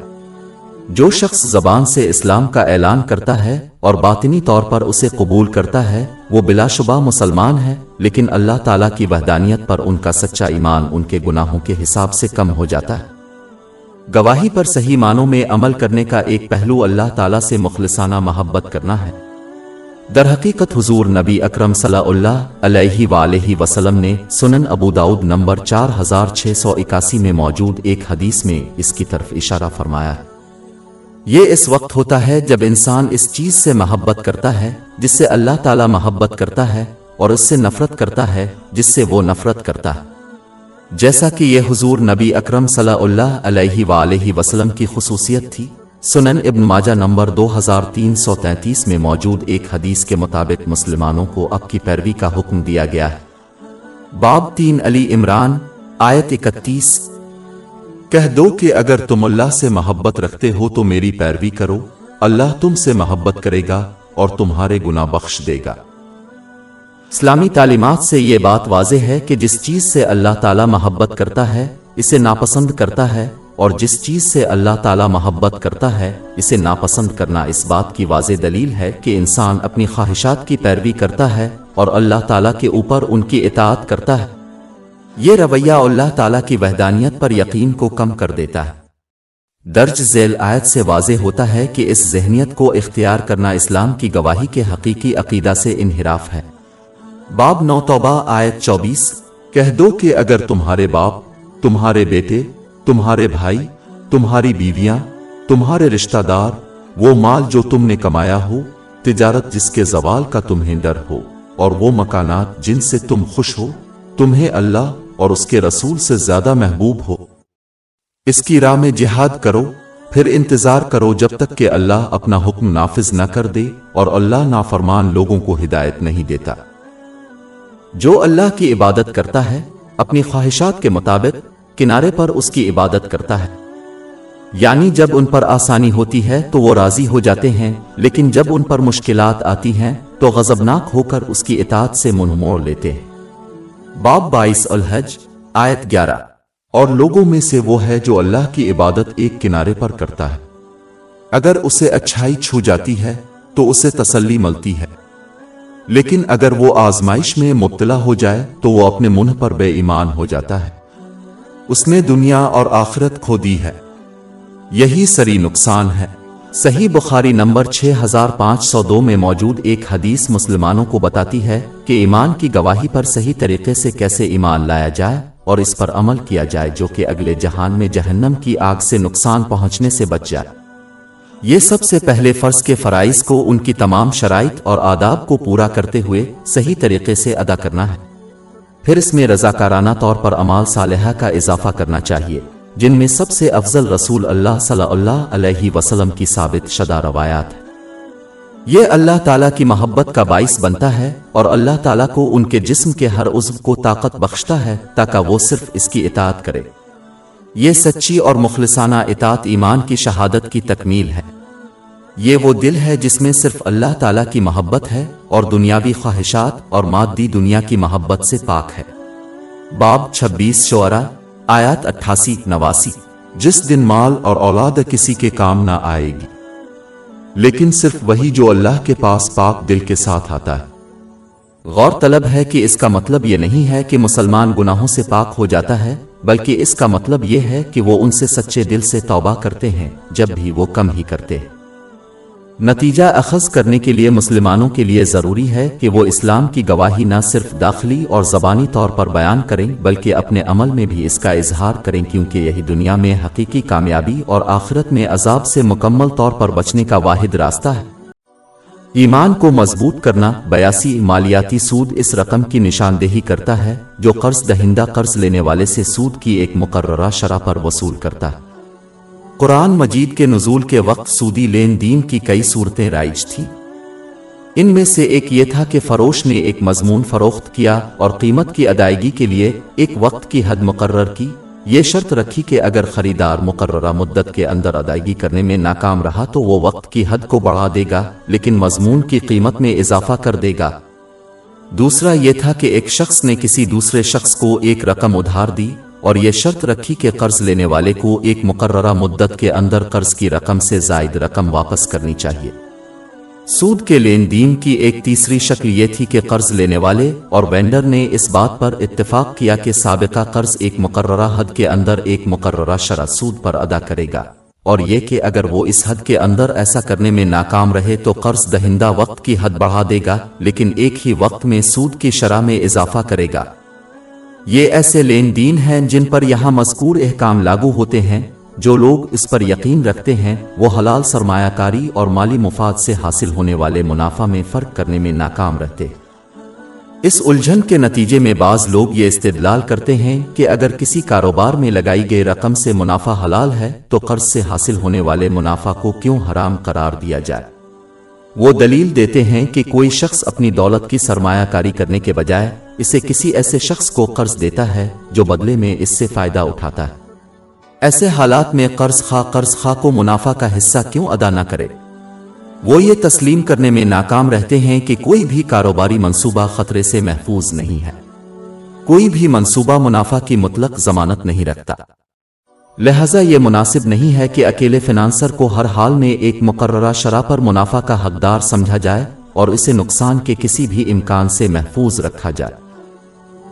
جو شخص زبان سے اسلام کا اعلان کرتا ہے اور باطنی طور پر اسے قبول کرتا ہے، وہ بلا شبہ مسلمان ہے، لیکن اللہ تعالیٰ کی وحدانیت پر ان کا سچا ایمان ان کے گناہوں کے حساب سے کم ہو جاتا ہے۔ گواہی پر صحیح معنوں میں عمل کرنے کا ایک پہلو اللہ تعالیٰ سے مخلصانہ محبت کرنا ہے۔ در حقیقت حضور نبی اکرم صلی اللہ علیہ وآلہ وسلم نے سنن ابو داود نمبر چار ہزار چھ سو اکاسی میں موجود ایک حدیث میں اس کی طرف اشارہ فرمایا ہے۔ یہ اس وقت ہوتا ہے جب انسان اس چیز سے محبت کرتا ہے جس سے اللہ تعالی محبت کرتا ہے اور اس سے نفرت کرتا ہے جس سے وہ نفرت کرتا ہے۔ جیسا کہ یہ حضور نبی اکرم صلی اللہ علیہ وآلہ وسلم کی خصوصیت تھی سنن ابن ماجہ نمبر دو ہزار تین سو تینتیس میں موجود ایک حدیث کے مطابق مسلمانوں کو اب کی پیروی کا حکم دیا گیا ہے۔ باب تین علی عمران، آیت اکتیس۔ کہہ دو کہ اگر تم اللہ سے محبت رکھتے ہو تو میری پیروی کرو، اللہ تم سے محبت کرے گا اور تمہارے گناہ بخش دے گا۔ اسلامی تعلیمات سے یہ بات واضح ہے کہ جس چیز سے اللہ تعالی محبت کرتا ہے، اسے ناپسند کرتا ہے اور جس چیز سے اللہ تعالی محبت کرتا ہے، اسے ناپسند کرنا اس بات کی واضح دلیل ہے کہ انسان اپنی خواہشات کی پیروی کرتا ہے اور اللہ تعالیٰ کے اوپر ان کی اطاعت کرتا ہے۔ یہ رویہ اللہ تعالیٰ کی وحدانیت پر یقین کو کم کر دیتا ہے۔ درج ذیل آیت سے واضح ہوتا ہے کہ اس ذہنیت کو اختیار کرنا اسلام کی گواہی کے حقیقی عقیدہ سے انحراف ہے۔ باب نو توبہ آیت چوبیس، کہہ دو کہ اگر تمہارے باپ، تمہارے بیٹے تمہارے بھائی، تمہاری بیویاں، تمہارے رشتہ دار، وہ مال جو تم نے کمایا ہو، تجارت جس کے زوال کا تمہیں ڈر ہو، اور وہ مکانات جن سے تم خوش ہو، تمہیں اللہ اور اس کے رسول سے زیادہ محبوب ہو۔ اس کی راہ میں جہاد کرو، پھر انتظار کرو جب تک کہ اللہ اپنا حکم نافذ نہ کر دے اور اللہ نافرمان لوگوں کو ہدایت نہیں دیتا۔ جو اللہ کی عبادت کرتا ہے، اپنی خواہشات کے مطابق کنارے پر اس کی عبادت کرتا ہے۔ یعنی جب ان پر آسانی ہوتی ہے تو وہ راضی ہو جاتے ہیں، لیکن جب ان پر مشکلات آتی ہیں تو غضبناک ہو کر اس کی اطاعت سے منہ موڑ لیتے ہیں۔ باب بائیس الحج، آیت گیارہ۔ اور لوگوں میں سے وہ ہے جو اللہ کی عبادت ایک کنارے پر کرتا ہے۔ اگر اسے اچھائی چھو جاتی ہے تو اسے تسلی ملتی ہے۔ لیکن اگر وہ آزمائش میں مبتلا ہو جائے تو وہ اپنے منہ پر بے ایمان ہو جاتا ہے۔ اس نے دنیا اور آخرت کھو دی ہے۔ یہی سری نقصان ہے۔ صحیح بخاری نمبر 6502 میں موجود ایک حدیث مسلمانوں کو بتاتی ہے کہ ایمان کی گواہی پر صحیح طریقے سے کیسے ایمان لایا جائے اور اس پر عمل کیا جائے جو کہ اگلے جہان میں جہنم کی آگ سے نقصان پہنچنے سے بچ جائے۔ یہ سب سے پہلے فرض کے فرائض کو ان کی تمام شرائط اور آداب کو پورا کرتے ہوئے صحیح طریقے سے ادا کرنا ہے۔ پھر اس میں رضاکارانہ طور پر امال صالحہ کا اضافہ کرنا چاہیے، جن میں سب سے افضل رسول اللہ صلی اللہ علیہ وسلم کی ثابت شدہ روایات ہے یہ اللہ تعالیٰ کی محبت کا باعث بنتا ہے اور اللہ تعالیٰ کو ان کے جسم کے ہر عزم کو طاقت بخشتا ہے تاکہ وہ صرف اس کی اطاعت کرے۔ یہ سچی اور مخلصانہ اطاعت ایمان کی شہادت کی تکمیل ہے۔ یہ وہ دل ہے جس میں صرف اللہ تعالیٰ کی محبت ہے اور دنیاوی خواہشات اور مادی دنیا کی محبت سے پاک ہے۔ باب چھبیس شعرا آیات اٹھاسی، نواسی۔ جس دن مال اور اولاد کسی کے کام نہ آئے گی۔ لیکن صرف وہی جو اللہ کے پاس پاک دل کے ساتھ آتا ہے۔ غور طلب ہے کہ اس کا مطلب یہ نہیں ہے کہ مسلمان گناہوں سے پاک ہو جاتا ہے، بلکہ اس کا مطلب یہ ہے کہ وہ ان سے سچے دل سے توبہ کرتے ہیں، جب بھی وہ کم ہی کرتے ہیں۔ نتیجہ اخذ کرنے کے لیے مسلمانوں کے لیے ضروری ہے کہ وہ اسلام کی گواہی نہ صرف داخلی اور زبانی طور پر بیان کریں، بلکہ اپنے عمل میں بھی اس کا اظہار کریں کیونکہ یہی دنیا میں حقیقی کامیابی اور آخرت میں عذاب سے مکمل طور پر بچنے کا واحد راستہ ہے۔ ایمان کو مضبوط کرنا بیاسی مالیاتی سود اس رقم کی نشاندہی کرتا ہے، جو قرض دہندہ قرض لینے والے سے سود کی ایک مقررہ شرح پر وصول کرتا ہے۔ قرآن مجید کے نزول کے وقت سودی لین دین کی کئی صورتیں رائج تھی ان میں سے ایک یہ تھا کہ فروش نے ایک مضمون فروخت کیا اور قیمت کی ادائیگی کے لیے ایک وقت کی حد مقرر کی۔ یہ شرط رکھی کہ اگر خریدار مقررہ مدت کے اندر ادائیگی کرنے میں ناکام رہا تو وہ وقت کی حد کو بڑھا دے گا، لیکن مضمون کی قیمت میں اضافہ کر دے گا۔ دوسرا یہ تھا کہ ایک شخص نے کسی دوسرے شخص کو ایک رقم ادھار دی۔ اور یہ شرط رکھی کہ قرض لینے والے کو ایک مقررہ مدت کے اندر قرض کی رقم سے زائد رقم واپس کرنی چاہیے۔ سود کے لین دین کی ایک تیسری شکل یہ تھی کہ قرض لینے والے اور وینڈر نے اس بات پر اتفاق کیا کہ سابقہ قرض ایک مقررہ حد کے اندر ایک مقررہ شرح سود پر ادا کرے گا۔ اور یہ کہ اگر وہ اس حد کے اندر ایسا کرنے میں ناکام رہے تو قرض دہندہ وقت کی حد بڑھا دے گا، لیکن ایک ہی وقت میں سود کی شرح میں اضافہ کرے گا۔ یہ ایسے لین دین ہیں جن پر یہاں مذکور احکام لاگو ہوتے ہیں، جو لوگ اس پر یقین رکھتے ہیں، وہ حلال سرمایہ کاری اور مالی مفاد سے حاصل ہونے والے منافع میں فرق کرنے میں ناکام رہتے۔ اس الجھن کے نتیجے میں بعض لوگ یہ استدلال کرتے ہیں کہ اگر کسی کاروبار میں لگائی گئی رقم سے منافع حلال ہے، تو قرض سے حاصل ہونے والے منافع کو کیوں حرام قرار دیا جائے؟ وہ دلیل دیتے ہیں کہ کوئی شخص اپنی دولت کی سرمایہ کاری کرنے کے بجائے اسے کسی ایسے شخص کو قرض دیتا ہے جو بدلے میں اس سے فائدہ اٹھاتا ہے۔ ایسے حالات میں قرض خواہ قرض خواہ کو منافع کا حصہ کیوں ادا نہ کرے؟ وہ یہ تسلیم کرنے میں ناکام رہتے ہیں کہ کوئی بھی کاروباری منصوبہ خطرے سے محفوظ نہیں ہے۔ کوئی بھی منصوبہ منافع کی مطلق ضمانت نہیں رکھتا۔ لہذا یہ مناسب نہیں ہے کہ اکیلے فنانسر کو ہر حال میں ایک مقررہ شرح پر منافع کا حقدار سمجھا جائے اور اسے نقصان کے کسی بھی امکان سے محفوظ رکھا جائے۔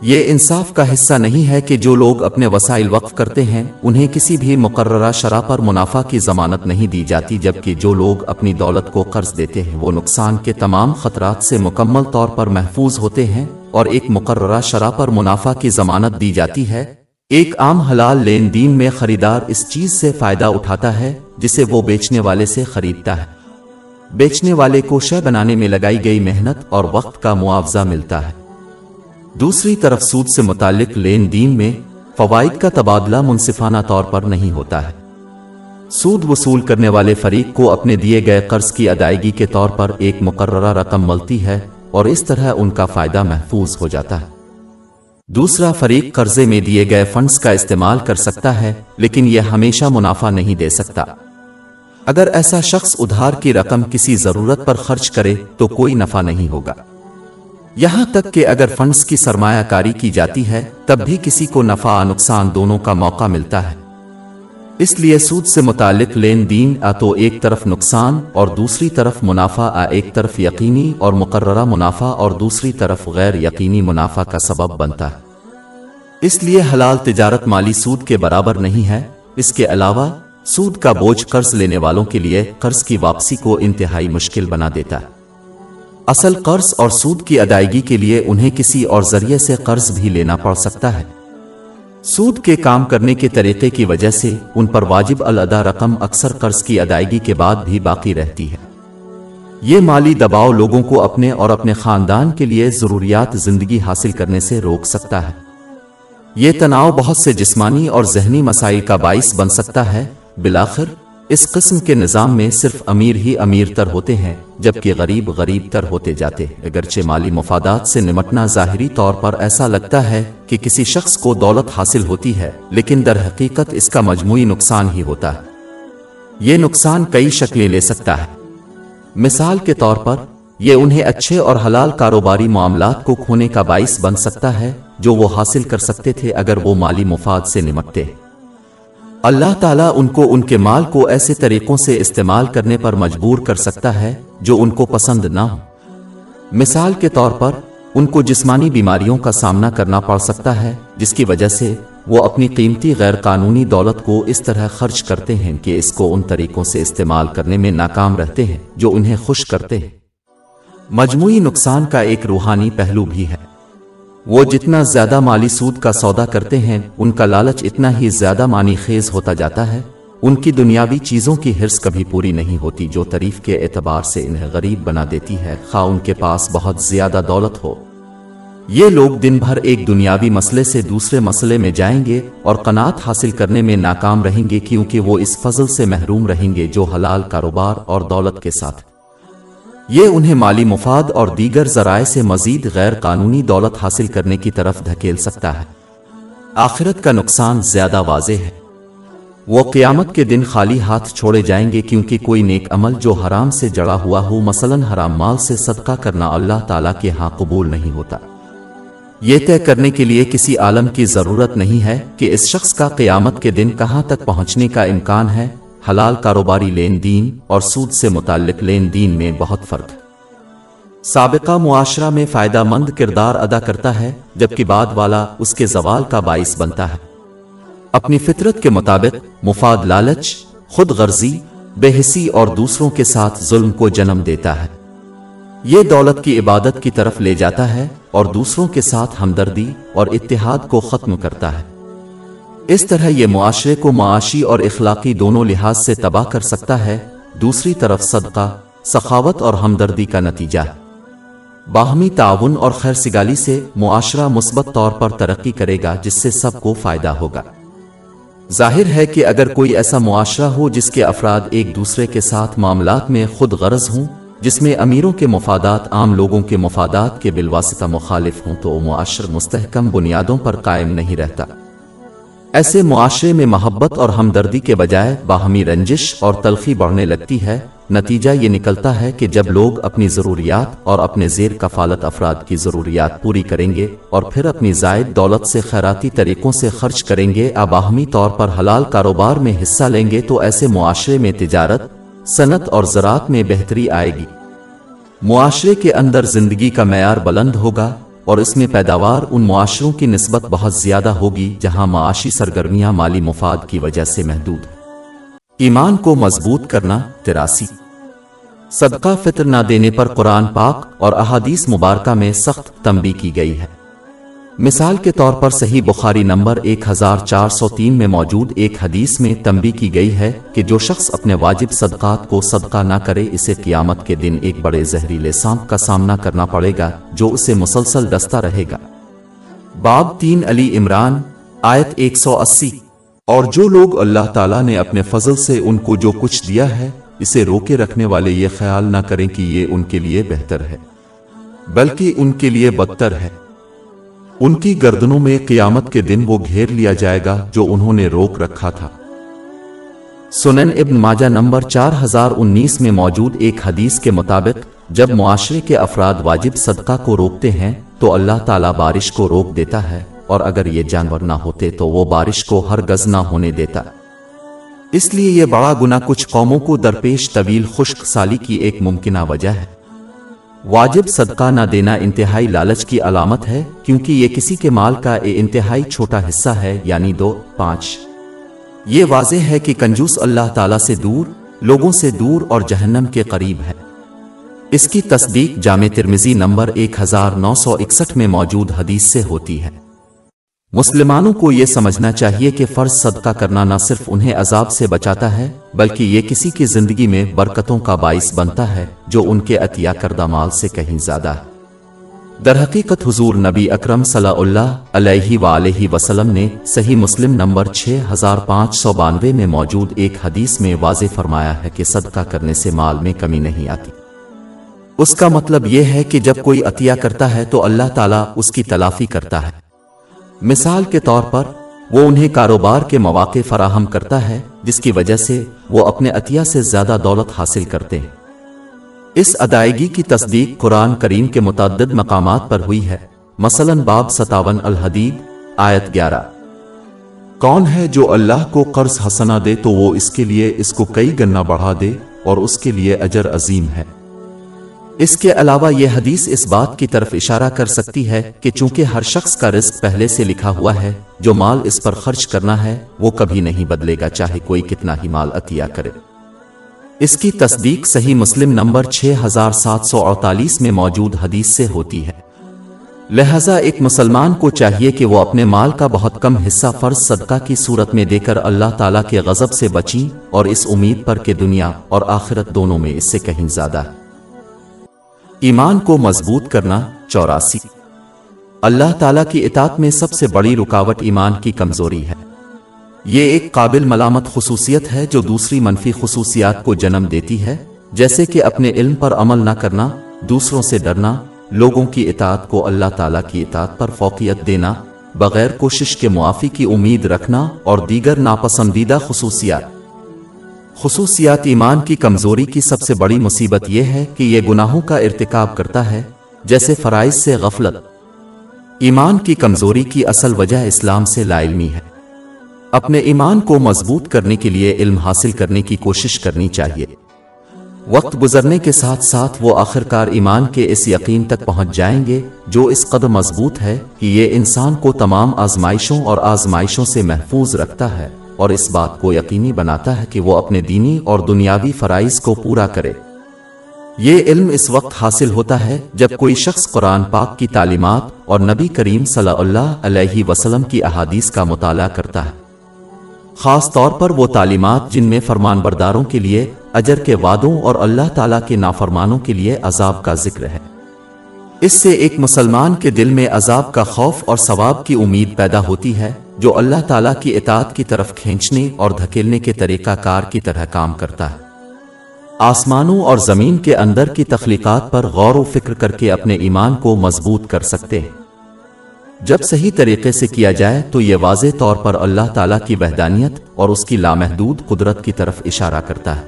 یہ انصاف کا حصہ نہیں ہے کہ جو لوگ اپنے وسائل وقف کرتے ہیں، انہیں کسی بھی مقررہ شرح پر منافع کی ضمانت نہیں دی جاتی، جبکہ جو لوگ اپنی دولت کو قرض دیتے ہیں، وہ نقصان کے تمام خطرات سے مکمل طور پر محفوظ ہوتے ہیں اور ایک مقررہ شرح پر منافع کی ضمانت دی جاتی ہے۔ ایک عام حلال لین دین میں خریدار اس چیز سے فائدہ اٹھاتا ہے جسے وہ بیچنے والے سے خریدتا ہے۔ بیچنے والے کو شہ بنانے میں لگائی گئی محنت اور وقت کا معاوضہ ملتا ہے۔ دوسری طرف سود سے متعلق لین دین میں فوائد کا تبادلہ منصفانہ طور پر نہیں ہوتا ہے۔ سود وصول کرنے والے فریق کو اپنے دیے گئے قرض کی ادائیگی کے طور پر ایک مقررہ رقم ملتی ہے اور اس طرح ان کا فائدہ محفوظ ہو جاتا ہے۔ دوسرا فریق قرضے میں دیے گئے فنڈز کا استعمال کر سکتا ہے، لیکن یہ ہمیشہ منافع نہیں دے سکتا۔ اگر ایسا شخص ادھار کی رقم کسی ضرورت پر خرچ کرے تو کوئی نفع نہیں ہوگا۔ یہاں تک کہ اگر فنڈز کی سرمایہ کاری کی جاتی ہے، تب بھی کسی کو نفع نقصان دونوں کا موقع ملتا ہے۔ اس لیے سود سے متعلق لین دین آ تو ایک طرف نقصان اور دوسری طرف منافع، آ ایک طرف یقینی اور مقررہ منافع اور دوسری طرف غیر یقینی منافع کا سبب بنتا ہے۔ اس لیے حلال تجارت مالی سود کے برابر نہیں ہے۔ اس کے علاوہ، سود کا بوجھ قرض لینے والوں کے لیے قرض کی واپسی کو انتہائی مشکل بنا دیتا ہے۔ اصل قرض اور سود کی ادائیگی کے لیے انہیں کسی اور ذریعے سے قرض بھی لینا پڑ سکتا ہے۔ سود کے کام کرنے کے طریقے کی وجہ سے ان پر واجب الادا رقم اکثر قرض کی ادائیگی کے بعد بھی باقی رہتی ہے۔ یہ مالی دباؤ لوگوں کو اپنے اور اپنے خاندان کے لیے ضروریات زندگی حاصل کرنے سے روک سکتا ہے۔ یہ تناؤ بہت سے جسمانی اور ذہنی مسائل کا باعث بن سکتا ہے۔ بلاخر اس قسم کے نظام میں صرف امیر ہی امیر تر ہوتے ہیں، جبکہ غریب غریب تر ہوتے جاتے اگرچہ مالی مفادات سے نمٹنا ظاہری طور پر ایسا لگتا ہے کہ کسی شخص کو دولت حاصل ہوتی ہے، لیکن در حقیقت اس کا مجموعی نقصان ہی ہوتا ہے۔ یہ نقصان کئی شکلیں لے سکتا ہے۔ مثال کے طور پر، یہ انہیں اچھے اور حلال کاروباری معاملات کو کھونے کا باعث بن سکتا ہے، جو وہ حاصل کر سکتے تھے اگر وہ مالی مفاد سے نمٹتے۔ اللہ تعالیٰ ان کو ان کے مال کو ایسے طریقوں سے استعمال کرنے پر مجبور کر سکتا ہے جو ان کو پسند نہ ہو مثال کے طور پر، ان کو جسمانی بیماریوں کا سامنا کرنا پڑ سکتا ہے، جس کی وجہ سے وہ اپنی قیمتی غیر قانونی دولت کو اس طرح خرچ کرتے ہیں کہ اس کو ان طریقوں سے استعمال کرنے میں ناکام رہتے ہیں، جو انہیں خوش کرتے ہیں۔ مجموعی نقصان کا ایک روحانی پہلو بھی ہے۔ وہ جتنا زیادہ مالی سود کا سودا کرتے ہیں، ان کا لالچ اتنا ہی زیادہ مانی خیز ہوتا جاتا ہے۔ ان کی دنیاوی چیزوں کی حرص کبھی پوری نہیں ہوتی جو تعریف کے اعتبار سے انہیں غریب بنا دیتی ہے۔ خواہ ان کے پاس بہت زیادہ دولت ہو۔ یہ لوگ دن بھر ایک دنیاوی مسئلے سے دوسرے مسئلے میں جائیں گے اور قناعت حاصل کرنے میں ناکام رہیں گے کیونکہ وہ اس فضل سے محروم رہیں گے جو حلال کاروبار اور دولت کے ساتھ۔ یہ انہیں مالی مفاد اور دیگر ذرائع سے مزید غیر قانونی دولت حاصل کرنے کی طرف دھکیل سکتا ہے۔ آخرت کا نقصان زیادہ واضح ہے۔ وہ قیامت کے دن خالی ہاتھ چھوڑے جائیں گے کیونکہ کوئی نیک عمل جو حرام سے جڑا ہوا ہو، مثلا حرام مال سے صدقہ کرنا اللہ تعالیٰ کے ہاں قبول نہیں ہوتا۔ یہ طے کرنے کے لیے کسی عالم کی ضرورت نہیں ہے کہ اس شخص کا قیامت کے دن کہاں تک پہنچنے کا امکان ہے۔ حلال کاروباری لین دین اور سود سے متعلق لین دین میں بہت فرق۔ سابقہ معاشرہ میں فائدہ مند کردار ادا کرتا ہے، جبکہ بعد والا اس کے زوال کا باعث بنتا ہے۔ اپنی فطرت کے مطابق مفاد لالچ، خود غرضی بے حسی اور دوسروں کے ساتھ ظلم کو جنم دیتا ہے۔ یہ دولت کی عبادت کی طرف لے جاتا ہے اور دوسروں کے ساتھ ہمدردی اور اتحاد کو ختم کرتا ہے۔ اس طرح یہ معاشرے کو معاشی اور اخلاقی دونوں لحاظ سے تباہ کر سکتا ہے، دوسری طرف صدقہ، سخاوت اور ہمدردی کا نتیجہ۔ ہے باہمی تعاون اور خیر سگالی سے معاشرہ مثبت طور پر ترقی کرے گا، جس سے سب کو فائدہ ہوگا۔ ظاہر ہے کہ اگر کوئی ایسا معاشرہ ہو جس کے افراد ایک دوسرے کے ساتھ معاملات میں خود غرض ہوں، جس میں امیروں کے مفادات عام لوگوں کے مفادات کے بالواسطہ مخالف ہوں، تو معاشر مستحکم بنیادوں پر قائم نہیں رہتا۔ ایسے معاشرے میں محبت اور ہمدردی کے بجائے باہمی رنجش اور تلخی بڑھنے لگتی ہے۔ نتیجہ یہ نکلتا ہے کہ جب لوگ اپنی ضروریات اور اپنے زیر کفالت افراد کی ضروریات پوری کریں گے اور پھر اپنی زائد دولت سے خیراتی طریقوں سے خرچ کریں گے اباہمی طور پر حلال کاروبار میں حصہ لیں گے تو ایسے معاشرے میں تجارت، صنعت اور زراعت میں بہتری آئے گی۔ معاشرے کے اندر زندگی کا معیار بلند ہوگا۔ اور اس میں پیداوار ان معاشروں کی نسبت بہت زیادہ ہوگی جہاں معاشی سرگرمیاں مالی مفاد کی وجہ سے محدود ایمان کو مضبوط کرنا تراسی۔ صدقہ فطر نہ دینے پر قرآن پاک اور احادیث مبارکہ میں سخت تنبی کی گئی ہے۔ مثال کے طور پر صحیح بخاری نمبر ایک ہزار چار سو تین میں موجود ایک حدیث میں تنبی کی گئی ہے کہ جو شخص اپنے واجب صدقات کو صدقہ نہ کرے، اسے قیامت کے دن ایک بڑے زہریلے سانپ کا سامنا کرنا پڑے گا، جو اسے مسلسل دستہ رہے گا۔ باب تین علی عمران، آیت ایک سو اسی۔ اور جو لوگ اللہ تعالیٰ نے اپنے فضل سے ان کو جو کچھ دیا ہے، اسے روکے رکھنے والے یہ خیال نہ کریں کہ یہ ان کے لیے بہتر ہے، بلکہ ان کے لیے بدتر ہے۔ ان کی گردنوں میں قیامت کے دن وہ گھیر لیا جائے گا جو انہوں نے روک رکھا تھا۔ سنن ابن ماجہ نمبر چار ہزار انیس میں موجود ایک حدیث کے مطابق، جب معاشرے کے افراد واجب صدقہ کو روکتے ہیں، تو اللہ تعالیٰ بارش کو روک دیتا ہے، اور اگر یہ جانور نہ ہوتے تو وہ بارش کو ہر گز نہ ہونے دیتا۔ اس لیے یہ بڑا گنا کچھ قوموں کو درپیش طویل خشک سالی کی ایک ممکنہ وجہ ہے۔ واجب صدقہ نہ دینا انتہائی لالچ کی علامت ہے، کیونکہ یہ کسی کے مال کا انتہائی چھوٹا حصہ ہے یعنی دو، پانچ۔ یہ واضح ہے کہ کنجوس اللہ تعالی سے دور، لوگوں سے دور اور جہنم کے قریب ہے۔ اس کی تصدیق جامع ترمزی نمبر ایک ہزار نو سو اکسٹھ میں موجود حدیث سے ہوتی ہے۔ مسلمانوں کو یہ سمجھنا چاہیے کہ فرض صدقہ کرنا نہ صرف انہیں عذاب سے بچاتا ہے، بلکہ یہ کسی کی زندگی میں برکتوں کا باعث بنتا ہے، جو ان کے عطیہ کردہ مال سے کہیں زیادہ ہے۔ در حقیقت حضور نبی اکرم صلی اللہ علیہ وآلہ وسلم نے صحیح مسلم نمبر چھ ہزار پانچ سو بانوے میں موجود ایک حدیث میں واضح فرمایا ہے کہ صدقہ کرنے سے مال میں کمی نہیں آتی۔ اس کا مطلب یہ ہے کہ جب کوئی عطیہ کرتا ہے تو اللہ تعالیٰ اس کی تلافی کرتا ہے۔ مثال کے طور پر، وہ انہیں کاروبار کے مواقع فراہم کرتا ہے، جس کی وجہ سے وہ اپنے عطیہ سے زیادہ دولت حاصل کرتے ہیں۔ اس ادائیگی کی تصدیق قرآن کریم کے متعدد مقامات پر ہوئی ہے۔ مثلا باب ستاون الحدید، آیت گیارہ۔ کون ہے جو اللہ کو قرض حسنا دے تو وہ اس کے لیے اس کو کئی گنا بڑھا دے اور اس کے لیے اجر عظیم ہے؟ اس کے علاوہ یہ حدیث اس بات کی طرف اشارہ کر سکتی ہے کہ چونکہ ہر شخص کا رزق پہلے سے لکھا ہوا ہے، جو مال اس پر خرچ کرنا ہے، وہ کبھی نہیں بدلے گا چاہے کوئی کتنا ہی مال عطیہ کرے۔ اس کی تصدیق صحیح مسلم نمبر 6748 میں موجود حدیث سے ہوتی ہے۔ لہذا ایک مسلمان کو چاہیے کہ وہ اپنے مال کا بہت کم حصہ فرض صدقہ کی صورت میں دے کر اللہ تعالیٰ کے غضب سے بچیں اور اس امید پر کہ دنیا اور آخرت دونوں میں اس سے کہیں زیادہ ہے۔ ایمان کو مضبوط کرنا چوراسی۔ اللہ تعالیٰ کی اطاعت میں سب سے بڑی رکاوٹ ایمان کی کمزوری ہے۔ یہ ایک قابل ملامت خصوصیت ہے جو دوسری منفی خصوصیات کو جنم دیتی ہے، جیسے کہ اپنے علم پر عمل نہ کرنا، دوسروں سے ڈرنا، لوگوں کی اطاعت کو اللہ تعالیٰ کی اطاعت پر فوقیت دینا، بغیر کوشش کے معافی کی امید رکھنا اور دیگر ناپسندیدہ خصوصیات۔ خصوصیات ایمان کی کمزوری کی سب سے بڑی مصیبت یہ ہے کہ یہ گناہوں کا ارتکاب کرتا ہے، جیسے فرائض سے غفلت۔ ایمان کی کمزوری کی اصل وجہ اسلام سے لا علمی ہے۔ اپنے ایمان کو مضبوط کرنے کے لیے علم حاصل کرنے کی کوشش کرنی چاہیے۔ وقت گزرنے کے ساتھ ساتھ وہ آخرکار ایمان کے اس یقین تک پہنچ جائیں گے، جو اس قدر مضبوط ہے کہ یہ انسان کو تمام آزمائشوں اور آزمائشوں سے محفوظ رکھتا ہے۔ اور اس بات کو یقینی بناتا ہے کہ وہ اپنے دینی اور دنیاوی فرائض کو پورا کرے۔ یہ علم اس وقت حاصل ہوتا ہے جب کوئی شخص قرآن پاک کی تعلیمات اور نبی کریم صلی اللہ علیہ وسلم کی احادیث کا مطالعہ کرتا ہے۔ خاص طور پر وہ تعلیمات جن میں فرمان برداروں کے لیے، اجر کے وعدوں اور اللہ تعالیٰ کے نافرمانوں کے لیے عذاب کا ذکر ہے۔ اس سے ایک مسلمان کے دل میں عذاب کا خوف اور ثواب کی امید پیدا ہوتی ہے، جو اللہ تعالیٰ کی اطاعت کی طرف کھینچنے اور دھکیلنے کے طریقہ کار کی طرح کام کرتا ہے۔ آسمانوں اور زمین کے اندر کی تخلیقات پر غور و فکر کر کے اپنے ایمان کو مضبوط کر سکتے ہیں۔ جب صحیح طریقے سے کیا جائے تو یہ واضح طور پر اللہ تعالیٰ کی وحدانیت اور اس کی لامحدود قدرت کی طرف اشارہ کرتا ہے۔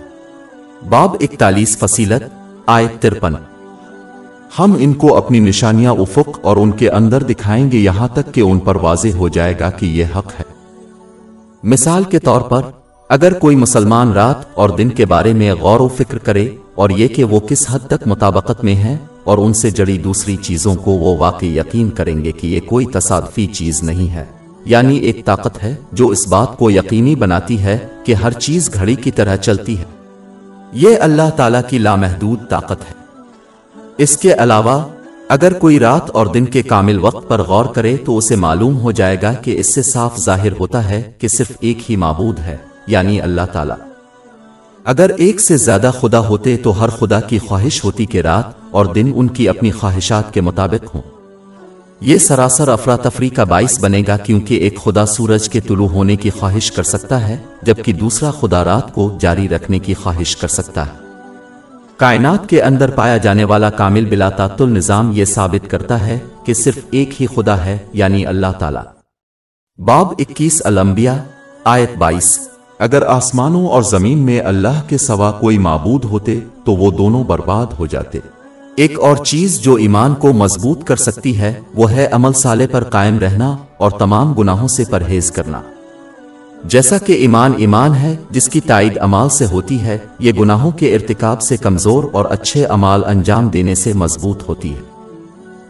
باب اکتالیس فصیلت آئے ترپن۔ ہم ان کو اپنی نشانیاں افق اور ان کے اندر دکھائیں گے یہاں تک کہ ان پر واضح ہو جائے گا کہ یہ حق ہے۔ مثال کے طور پر، اگر کوئی مسلمان رات اور دن کے بارے میں غور و فکر کرے اور یہ کہ وہ کس حد تک مطابقت میں ہے اور ان سے جڑی دوسری چیزوں کو وہ واقعی یقین کریں گے کہ یہ کوئی تصادفی چیز نہیں ہے یعنی ایک طاقت ہے جو اس بات کو یقینی بناتی ہے کہ ہر چیز گھڑی کی طرح چلتی ہے۔ یہ اللہ تعالی کی لامحدود طاقت ہے۔ اس کے علاوہ، اگر کوئی رات اور دن کے کامل وقت پر غور کرے تو اسے معلوم ہو جائے گا کہ اس سے صاف ظاہر ہوتا ہے کہ صرف ایک ہی معبود ہے یعنی اللہ تعالی۔ اگر ایک سے زیادہ خدا ہوتے تو ہر خدا کی خواہش ہوتی کہ رات اور دن ان کی اپنی خواہشات کے مطابق ہوں۔ یہ سراسر افراتفری کا باعث بنے گا کیونکہ ایک خدا سورج کے طلوع ہونے کی خواہش کر سکتا ہے، جبکہ دوسرا خدا رات کو جاری رکھنے کی خواہش کر سکتا ہے۔ کائنات کے اندر پایا جانے والا کامل بلا تعطل نظام یہ ثابت کرتا ہے کہ صرف ایک ہی خدا ہے یعنی اللہ تعالی۔ باب اکیس الانبیاء، آیت بائیس۔ اگر آسمانوں اور زمین میں اللہ کے سوا کوئی معبود ہوتے تو وہ دونوں برباد ہو جاتے۔ ایک اور چیز جو ایمان کو مضبوط کر سکتی ہے، وہ ہے عمل سالے پر قائم رہنا اور تمام گناہوں سے پرہیز کرنا۔ جیسا کہ ایمان ایمان ہے، جس کی تائید امال سے ہوتی ہے، یہ گناہوں کے ارتکاب سے کمزور اور اچھے امال انجام دینے سے مضبوط ہوتی ہے۔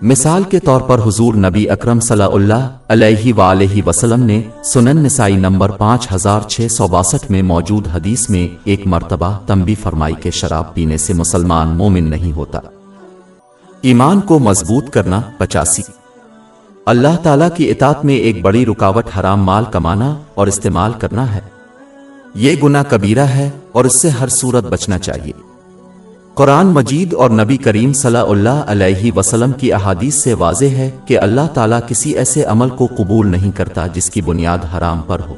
مثال کے طور پر حضور نبی اکرم صلی اللہ علیہ وآلہ وسلم نے سنن نسائی نمبر پانچ ہزار چھ سو باسٹھ میں موجود حدیث میں ایک مرتبہ تنبی فرمائی کے شراب پینے سے مسلمان مومن نہیں ہوتا۔ ایمان کو مضبوط کرنا پچاسی۔ اللہ تعالیٰ کی اطاعت میں ایک بڑی رکاوٹ حرام مال کمانا اور استعمال کرنا ہے۔ یہ گناہ کبیرہ ہے اور اس سے ہر صورت بچنا چاہیے۔ قرآن مجید اور نبی کریم صلی اللہ علیہ وسلم کی احادیث سے واضح ہے کہ اللہ تعالیٰ کسی ایسے عمل کو قبول نہیں کرتا جس کی بنیاد حرام پر ہو۔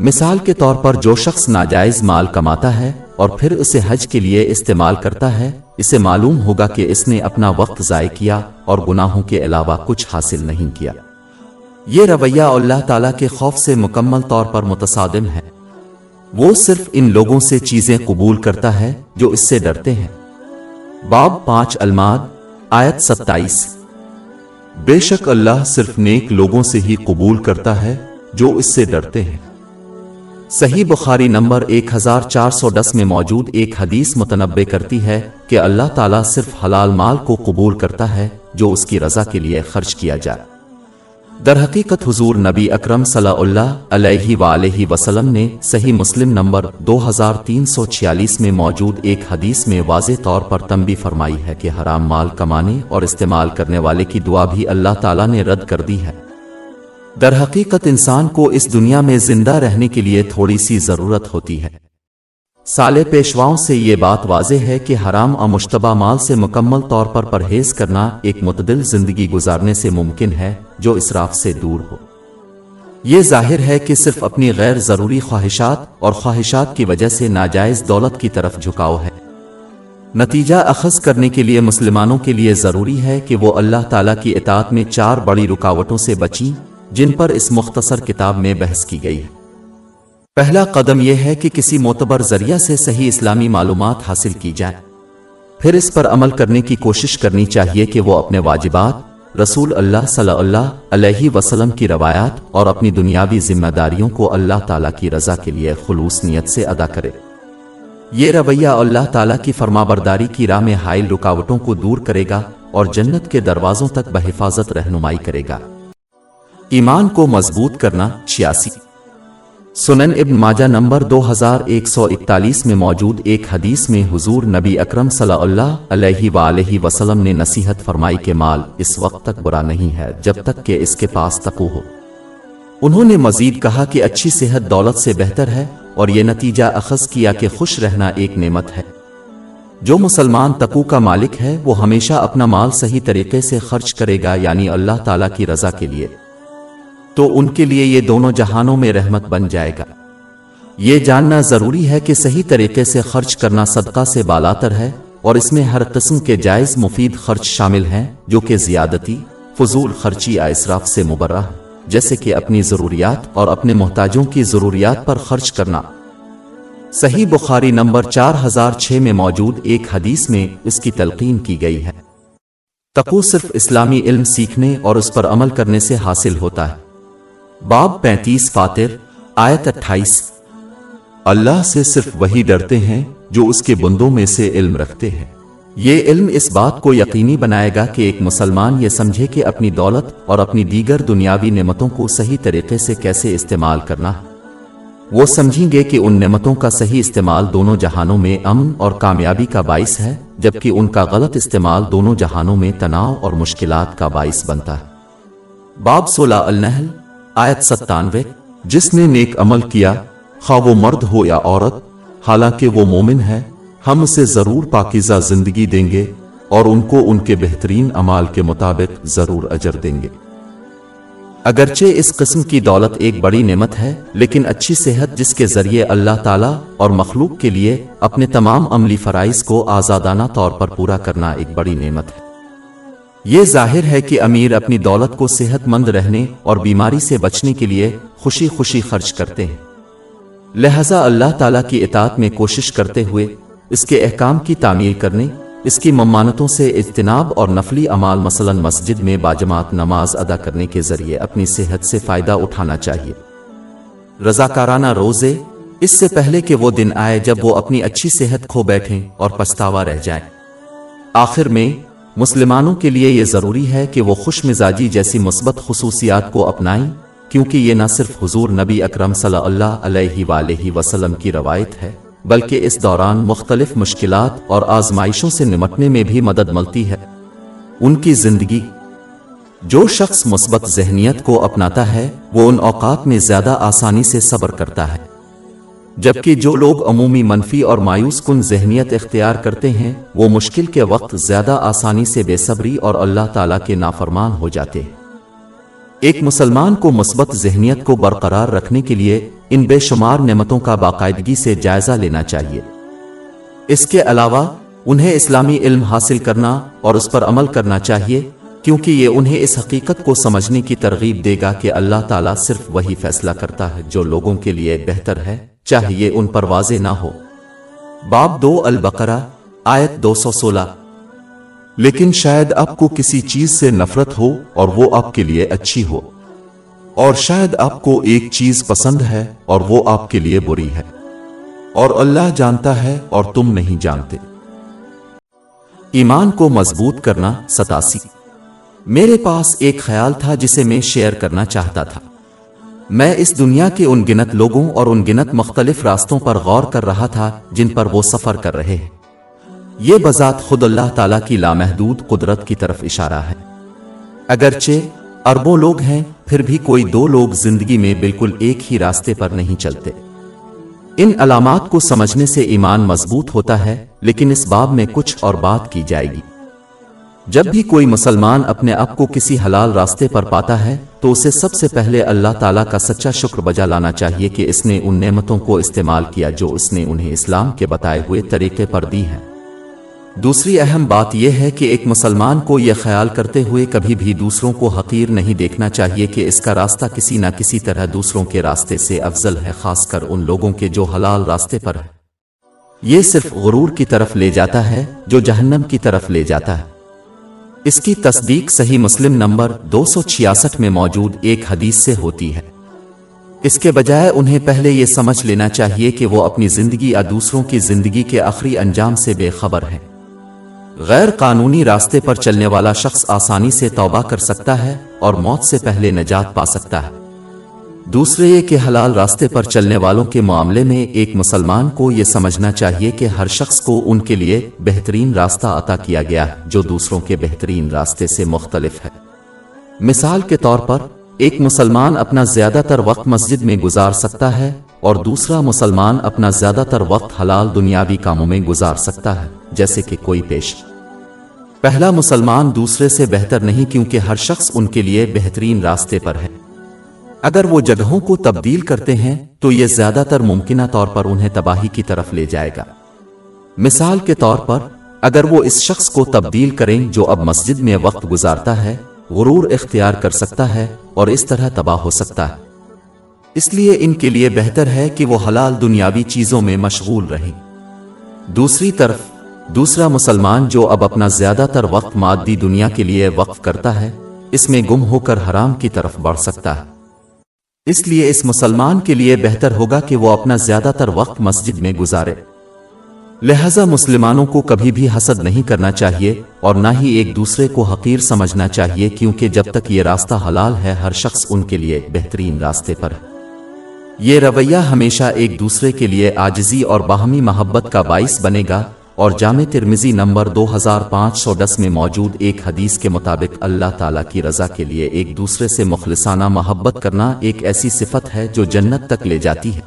مثال کے طور پر جو شخص ناجائز مال کماتا ہے اور پھر اسے حج کے لیے استعمال کرتا ہے اسے معلوم ہوگا کہ اس نے اپنا وقت ضائع کیا اور گناہوں کے علاوہ کچھ حاصل نہیں کیا۔ یہ رویہ اللہ تعالیٰ کے خوف سے مکمل طور پر متصادم ہے۔ وہ صرف ان لوگوں سے چیزیں قبول کرتا ہے جو اس سے ڈرتے ہیں۔ باب پانچ الماد، آیت ستائیس۔ بے شک اللہ صرف نیک لوگوں سے ہی قبول کرتا ہے جو اس سے ڈرتے ہیں۔ صحیح بخاری نمبر ایک ہزار چار سو دس میں موجود ایک حدیث متنبع کرتی ہے کہ اللہ تعالیٰ صرف حلال مال کو قبول کرتا ہے جو اس کی رضا کے لیے خرچ کیا جائے در حقیقت حضور نبی اکرم صلی اللہ علیہ وآلہ وسلم نے صحیح مسلم نمبر دو ہزار تین سو چھیالیس میں موجود ایک حدیث میں واضح طور پر تنبی فرمائی ہے کہ حرام مال کمانے اور استعمال کرنے والے کی دعا بھی اللہ تعالیٰ نے رد کر دی ہے۔ در حقیقت انسان کو اس دنیا میں زندہ رہنے کے لیے تھوڑی سی ضرورت ہوتی ہے۔ سالے پیشواؤں سے یہ بات واضح ہے کہ حرام اور مشتبہ مال سے مکمل طور پر پرہیز کرنا ایک متدل زندگی گزارنے سے ممکن ہے جو اسراف سے دور ہو۔ یہ ظاہر ہے کہ صرف اپنی غیر ضروری خواہشات اور خواہشات کی وجہ سے ناجائز دولت کی طرف جھکاؤ ہے۔ نتیجہ اخذ کرنے کے لیے مسلمانوں کے لیے ضروری ہے کہ وہ اللہ تعالیٰ کی اطاعت میں چار بڑی رکاوٹوں سے بچیں۔ جن پر اس مختصر کتاب میں بحث کی گئی۔ ہے پہلا قدم یہ ہے کہ کسی معتبر ذریعہ سے صحیح اسلامی معلومات حاصل کی جائے پھر اس پر عمل کرنے کی کوشش کرنی چاہیے کہ وہ اپنے واجبات، رسول اللہ صلی اللہ علیہ وسلم کی روایات اور اپنی دنیاوی ذمہ داریوں کو اللہ تعالیٰ کی رضا کے لیے خلوص نیت سے ادا کرے۔ یہ رویہ اللہ تعالیٰ کی فرما برداری کی راہ میں حائل رکاوٹوں کو دور کرے گا اور جنت کے دروازوں تک بحفاظت رہنمائی کرے گا۔ ایمان کو مضبوط کرنا چھیاسی۔ سنن ابن ماجہ نمبر دو ہزار ایک سو اکتالیس میں موجود ایک حدیث میں حضور نبی اکرم صلی اللہ علیہ وآلہ وسلم نے نصیحت فرمائی کے مال اس وقت تک برا نہیں ہے جب تک کہ اس کے پاس تقو ہو۔ انہوں نے مزید کہا کہ اچھی صحت دولت سے بہتر ہے اور یہ نتیجہ اخذ کیا کہ خوش رہنا ایک نعمت ہے۔ جو مسلمان تقو کا مالک ہے وہ ہمیشہ اپنا مال صحیح طریقے سے خرچ کرے گا یعنی اللہ تعالیٰ کی رضا کے لیے۔ تو ان کے لیے یہ دونوں جہانوں میں رحمت بن جائے گا۔ یہ جاننا ضروری ہے کہ صحیح طریقے سے خرچ کرنا صدقہ سے بالاتر ہے اور اس میں ہر قسم کے جائز مفید خرچ شامل ہیں جو کہ زیادتی، فضول خرچی اسراف سے مبرہ، جیسے کہ اپنی ضروریات اور اپنے محتاجوں کی ضروریات پر خرچ کرنا۔ صحیح بخاری نمبر چار ہزار چھ میں موجود ایک حدیث میں اس کی تلقین کی گئی ہے۔ تقو صرف اسلامی علم سیکھنے اور اس پر عمل کرنے سے حاصل ہوتا ہے۔ باب پینتیس فاتر، آیت اٹھائیس۔ اللہ سے صرف وہی ڈرتے ہیں جو اس کے بندوں میں سے علم رکھتے ہیں۔ یہ علم اس بات کو یقینی بنائے گا کہ ایک مسلمان یہ سمجھے کہ اپنی دولت اور اپنی دیگر دنیاوی نعمتوں کو صحیح طریقے سے کیسے استعمال کرنا۔ وہ سمجھیں گے کہ ان نعمتوں کا صحیح استعمال دونوں جہانوں میں امن اور کامیابی کا باعث ہے، جبکہ ان کا غلط استعمال دونوں جہانوں میں تناؤ اور مشکلات کا باعث بنتا ہے۔ باب سولہ النحل آیت ستانوے، جس نے نیک عمل کیا، خواہ وہ مرد ہو یا عورت، حالانکہ وہ مومن ہے، ہم اسے ضرور پاکیزہ زندگی دیں گے اور ان کو ان کے بہترین عمال کے مطابق ضرور اجر دیں گے۔ اگرچہ اس قسم کی دولت ایک بڑی نعمت ہے، لیکن اچھی صحت جس کے ذریعے اللہ تعالیٰ اور مخلوق کے لیے اپنے تمام عملی فرائض کو آزادانہ طور پر پورا کرنا ایک بڑی نعمت ہے۔ یہ ظاہر ہے کہ امیر اپنی دولت کو صحت مند رہنے اور بیماری سے بچنے کے لیے خوشی خوشی خرچ کرتے ہیں۔ لہذا اللہ تعالیٰ کی اطاعت میں کوشش کرتے ہوئے اس کے احکام کی تعمیر کرنے، اس کی ممانتوں سے اجتناب اور نفلی عمال مثلا مسجد میں باجماعت نماز ادا کرنے کے ذریعے اپنی صحت سے فائدہ اٹھانا چاہیے۔ رضاکارانہ روزے، اس سے پہلے کہ وہ دن آئے جب وہ اپنی اچھی صحت کھو بیٹھیں اور پچھتاوا رہ جائیں۔ آخر میں مسلمانوں کے لیے یہ ضروری ہے کہ وہ خوش مزاجی جیسی مثبت خصوصیات کو اپنائیں، کیونکہ یہ نہ صرف حضور نبی اکرم صلی اللہ علیہ وآلہ وسلم کی روایت ہے، بلکہ اس دوران مختلف مشکلات اور آزمائشوں سے نمٹنے میں بھی مدد ملتی ہے۔ ان کی زندگی۔ جو شخص مثبت ذہنیت کو اپناتا ہے، وہ ان اوقات میں زیادہ آسانی سے صبر کرتا ہے۔ جبکہ جو لوگ عمومی منفی اور مایوس کن ذہنیت اختیار کرتے ہیں، وہ مشکل کے وقت زیادہ آسانی سے بے صبری اور اللہ تعالیٰ کے نافرمان ہو جاتے ہیں۔ ایک مسلمان کو مثبت ذہنیت کو برقرار رکھنے کے لیے ان بے شمار نعمتوں کا باقاعدگی سے جائزہ لینا چاہیے۔ اس کے علاوہ، انہیں اسلامی علم حاصل کرنا اور اس پر عمل کرنا چاہیے، کیونکہ یہ انہیں اس حقیقت کو سمجھنے کی ترغیب دے گا کہ اللہ تعالیٰ صرف وہی فیصلہ کرتا ہے جو لوگوں کے لیے بہتر ہے۔ چاہیے ان پر واضح نہ ہو۔ باب دو البقرہ، آیت دو سو سولہ۔ لیکن شاید آپ کو کسی چیز سے نفرت ہو اور وہ آپ کے لیے اچھی ہو۔ اور شاید آپ کو ایک چیز پسند ہے اور وہ آپ کے لیے بری ہے۔ اور اللہ جانتا ہے اور تم نہیں جانتے۔ ایمان کو مضبوط کرنا ستاسی۔ میرے پاس ایک خیال تھا جسے میں شیئر کرنا چاہتا تھا۔ میں اس دنیا کے ان گنت لوگوں اور ان گنت مختلف راستوں پر غور کر رہا تھا، جن پر وہ سفر کر رہے ہیں۔ یہ بذات خود اللہ تعالی کی لامحدود قدرت کی طرف اشارہ ہے۔ اگرچہ اربوں لوگ ہیں، پھر بھی کوئی دو لوگ زندگی میں بالکل ایک ہی راستے پر نہیں چلتے۔ ان علامات کو سمجھنے سے ایمان مضبوط ہوتا ہے، لیکن اس باب میں کچھ اور بات کی جائے گی۔ جب بھی کوئی مسلمان اپنے آپ کو کسی حلال راستے پر پاتا ہے، تو اسے سب سے پہلے اللہ تعالیٰ کا سچا شکر بجا لانا چاہیے کہ اس نے ان نعمتوں کو استعمال کیا جو اس نے انہیں اسلام کے بتائے ہوئے طریقے پر دی ہیں۔ دوسری اہم بات یہ ہے کہ ایک مسلمان کو یہ خیال کرتے ہوئے کبھی بھی دوسروں کو حقیر نہیں دیکھنا چاہیے کہ اس کا راستہ کسی نہ کسی طرح دوسروں کے راستے سے افضل ہے، خاص کر ان لوگوں کے جو حلال راستے پر ہے یہ صرف غرور کی طرف لے جاتا ہے، جو جہنم کی طرف لے جاتا ہے۔ اس کی تصدیق صحیح مسلم نمبر دو سو چھیاسٹھ میں موجود ایک حدیث سے ہوتی ہے۔ اس کے بجائے انہیں پہلے یہ سمجھ لینا چاہیے کہ وہ اپنی زندگی یا دوسروں کی زندگی کے آخری انجام سے بے خبر ہیں۔ غیر قانونی راستے پر چلنے والا شخص آسانی سے توبہ کر سکتا ہے اور موت سے پہلے نجات پا سکتا ہے۔ دوسرے یہ کہ حلال راستے پر چلنے والوں کے معاملے میں ایک مسلمان کو یہ سمجھنا چاہیے کہ ہر شخص کو ان کے لیے بہترین راستہ عطا کیا گیا ہے، جو دوسروں کے بہترین راستے سے مختلف ہے۔ مثال کے طور پر، ایک مسلمان اپنا زیادہ تر وقت مسجد میں گزار سکتا ہے اور دوسرا مسلمان اپنا زیادہ تر وقت حلال دنیاوی کاموں میں گزار سکتا ہے، جیسے کہ کوئی پیش۔ پہلا مسلمان دوسرے سے بہتر نہیں کیونکہ ہر شخص ان کے لیے بہترین راستے پر ہے۔ اگر وہ جگہوں کو تبدیل کرتے ہیں، تو یہ زیادہ تر ممکنہ طور پر انہیں تباہی کی طرف لے جائے گا۔ مثال کے طور پر، اگر وہ اس شخص کو تبدیل کریں جو اب مسجد میں وقت گزارتا ہے، غرور اختیار کر سکتا ہے اور اس طرح تباہ ہو سکتا ہے۔ اس لیے ان کے لیے بہتر ہے کہ وہ حلال دنیاوی چیزوں میں مشغول رہیں۔ دوسری طرف، دوسرا مسلمان جو اب اپنا زیادہ تر وقت مادی دنیا کے لیے وقف کرتا ہے، اس میں گم ہو کر حرام کی طرف بڑھ سکتا ہے۔ اس لیے اس مسلمان کے لیے بہتر ہوگا کہ وہ اپنا زیادہ تر وقت مسجد میں گزارے۔ لہذا مسلمانوں کو کبھی بھی حسد نہیں کرنا چاہیے اور نہ ہی ایک دوسرے کو حقیر سمجھنا چاہیے کیونکہ جب تک یہ راستہ حلال ہے، ہر شخص ان کے لیے بہترین راستے پر ہے۔ یہ رویہ ہمیشہ ایک دوسرے کے لیے آجزی اور باہمی محبت کا باعث بنے گا۔ اور جامع ترمزی نمبر دو ہزار پانچ سو دس میں موجود ایک حدیث کے مطابق اللہ تعالیٰ کی رضا کے لیے ایک دوسرے سے مخلصانہ محبت کرنا ایک ایسی صفت ہے جو جنت تک لے جاتی ہے۔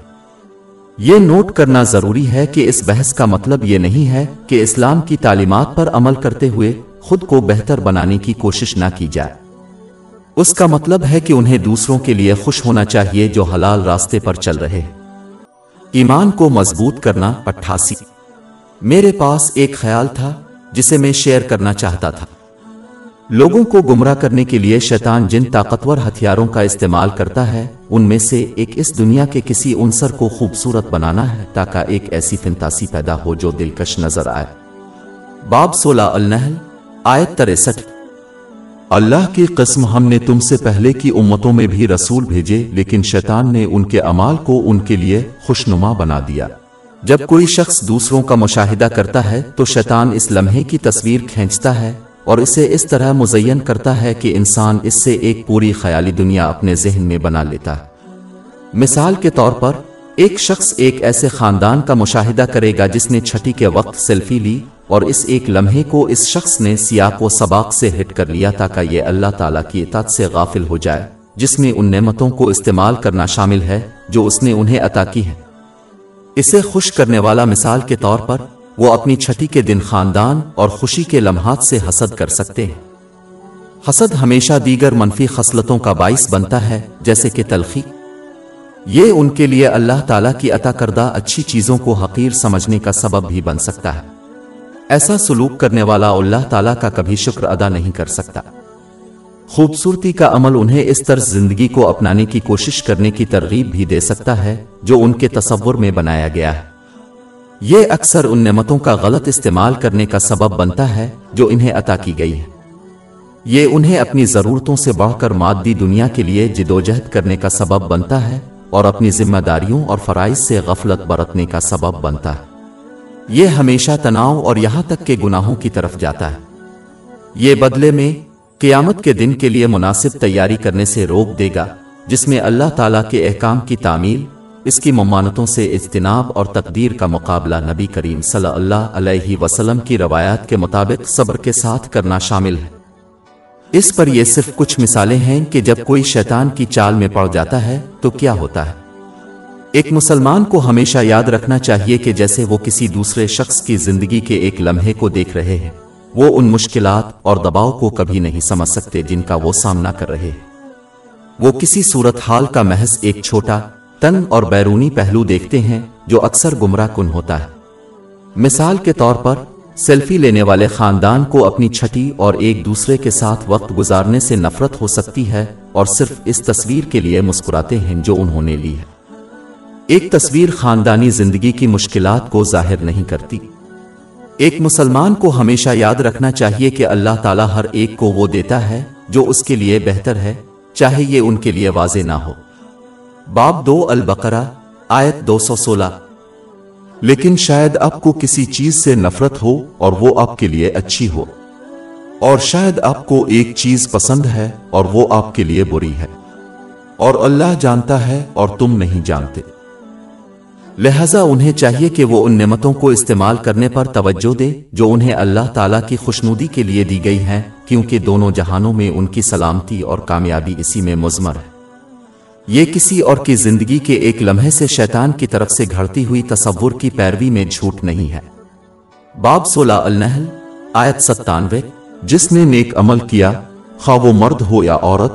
یہ نوٹ کرنا ضروری ہے کہ اس بحث کا مطلب یہ نہیں ہے کہ اسلام کی تعلیمات پر عمل کرتے ہوئے خود کو بہتر بنانے کی کوشش نہ کی جائے۔ اس کا مطلب ہے کہ انہیں دوسروں کے لیے خوش ہونا چاہیے جو حلال راستے پر چل رہے ایمان کو مضبوط کرنا اٹھاسی۔ میرے پاس ایک خیال تھا جسے میں شیئر کرنا چاہتا تھا۔ لوگوں کو گمراہ کرنے کے لیے شیطان جن طاقتور ہتھیاروں کا استعمال کرتا ہے، ان میں سے ایک اس دنیا کے کسی عنصر کو خوبصورت بنانا ہے تاکہ ایک ایسی فنتاسی پیدا ہو جو دلکش نظر آئے۔ باب سولہ النحل، آیت تریسٹھ۔ اللہ کی قسم، ہم نے تم سے پہلے کی امتوں میں بھی رسول بھیجے، لیکن شیطان نے ان کے امال کو ان کے لیے خوشنما بنا دیا۔ جب کوئی شخص دوسروں کا مشاہدہ کرتا ہے تو شیطان اس لمحے کی تصویر کھینچتا ہے اور اسے اس طرح مزین کرتا ہے کہ انسان اس سے ایک پوری خیالی دنیا اپنے ذہن میں بنا لیتا ہے۔ مثال کے طور پر، ایک شخص ایک ایسے خاندان کا مشاہدہ کرے گا جس نے چھٹی کے وقت سیلفی لی اور اس ایک لمحے کو اس شخص نے سیاق و سباق سے ہٹ کر لیا تاکہ یہ اللہ تعالیٰ کی اطاعت سے غافل ہو جائے، جس میں ان نعمتوں کو استعمال کرنا شامل ہے جو اس نے انہیں عطا کی ہے اسے خوش کرنے والا مثال کے طور پر، وہ اپنی چھٹی کے دن خاندان اور خوشی کے لمحات سے حسد کر سکتے ہیں۔ حسد ہمیشہ دیگر منفی خصلتوں کا باعث بنتا ہے، جیسے کہ تلخی۔ یہ ان کے لیے اللہ تعالیٰ کی عطا کردہ اچھی چیزوں کو حقیر سمجھنے کا سبب بھی بن سکتا ہے۔ ایسا سلوک کرنے والا اللہ تعالیٰ کا کبھی شکر ادا نہیں کر سکتا۔ خوبصورتی کا عمل انہیں اس طرز زندگی کو اپنانے کی کوشش کرنے کی ترغیب بھی دے سکتا ہے، جو ان کے تصور میں بنایا گیا ہے۔ یہ اکثر ان نعمتوں کا غلط استعمال کرنے کا سبب بنتا ہے، جو انہیں عطا کی گئی ہے۔ یہ انہیں اپنی ضرورتوں سے بڑھ کر مادی دنیا کے لیے جدوجہد کرنے کا سبب بنتا ہے، اور اپنی ذمہ داریوں اور فرائض سے غفلت برتنے کا سبب بنتا ہے۔ یہ ہمیشہ تناؤ اور یہاں تک کہ گناہوں کی طرف جاتا ہے۔ یہ بدلے میں قیامت کے دن کے لیے مناسب تیاری کرنے سے روک دے گا، جس میں اللہ تعالیٰ کے احکام کی تعمیل، اس کی ممانتوں سے اجتناب اور تقدیر کا مقابلہ نبی کریم صلی اللہ علیہ وسلم کی روایات کے مطابق صبر کے ساتھ کرنا شامل ہے۔ اس پر یہ صرف کچھ مثالیں ہیں کہ جب کوئی شیطان کی چال میں پڑ جاتا ہے تو کیا ہوتا ہے۔ ایک مسلمان کو ہمیشہ یاد رکھنا چاہیے کہ جیسے وہ کسی دوسرے شخص کی زندگی کے ایک لمحے کو دیکھ رہے ہیں۔ وہ ان مشکلات اور دباؤ کو کبھی نہیں سمجھ سکتے جن کا وہ سامنا کر رہے۔ ہیں وہ کسی صورت حال کا محض ایک چھوٹا تن اور بیرونی پہلو دیکھتے ہیں جو اکثر گمراہ کن ہوتا ہے۔ مثال کے طور پر، سیلفی لینے والے خاندان کو اپنی چھٹی اور ایک دوسرے کے ساتھ وقت گزارنے سے نفرت ہو سکتی ہے اور صرف اس تصویر کے لیے مسکراتے ہیں جو انہوں نے لی ہے۔ ایک تصویر خاندانی زندگی کی مشکلات کو ظاہر نہیں کرتی۔ ایک مسلمان کو ہمیشہ یاد رکھنا چاہیے کہ اللہ تعالیٰ ہر ایک کو وہ دیتا ہے جو اس کے لیے بہتر ہے، چاہے یہ ان کے لیے واضح نہ ہو۔ باب دو البقرہ، آیت دو سو سولہ۔ لیکن شاید آپ کو کسی چیز سے نفرت ہو اور وہ آپ کے لیے اچھی ہو۔ اور شاید آپ کو ایک چیز پسند ہے اور وہ آپ کے لیے بری ہے۔ اور اللہ جانتا ہے اور تم نہیں جانتے۔ لہذا انہیں چاہیے کہ وہ ان نعمتوں کو استعمال کرنے پر توجہ دے جو انہیں اللہ تعالیٰ کی خوشنودی کے لیے دی گئی ہیں، کیونکہ دونوں جہانوں میں ان کی سلامتی اور کامیابی اسی میں مزمر ہے۔ یہ کسی اور کی زندگی کے ایک لمحے سے شیطان کی طرف سے گھڑتی ہوئی تصور کی پیروی میں جھوٹ نہیں ہے۔ باب سولہ النحل، آیت ستانوے، جس نے نیک عمل کیا، خواہ وہ مرد ہو یا عورت،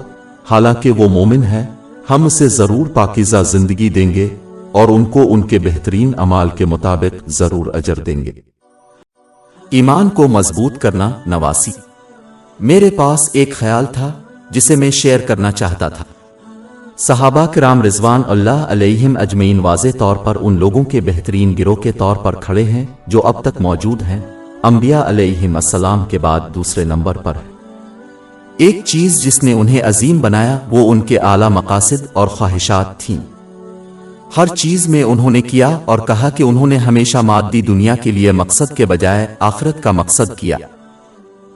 حالانکہ وہ مومن ہے، ہم اسے ضرور پاکیزہ زندگی دیں گے۔ اور ان کو ان کے بہترین امال کے مطابق ضرور اجر دیں گے۔ ایمان کو مضبوط کرنا نواسی۔ میرے پاس ایک خیال تھا جسے میں شیئر کرنا چاہتا تھا۔ صحابہ کرام رضوان اللہ علیہم اجمعین واضح طور پر ان لوگوں کے بہترین گروہ کے طور پر کھڑے ہیں جو اب تک موجود ہیں۔ انبیاء علیہم السلام کے بعد دوسرے نمبر پر۔ ہے ایک چیز جس نے انہیں عظیم بنایا وہ ان کے اعلی مقاصد اور خواہشات تھیں۔ ہر چیز میں انہوں نے کیا اور کہا کہ انہوں نے ہمیشہ مادی دنیا کے لیے مقصد کے بجائے آخرت کا مقصد کیا۔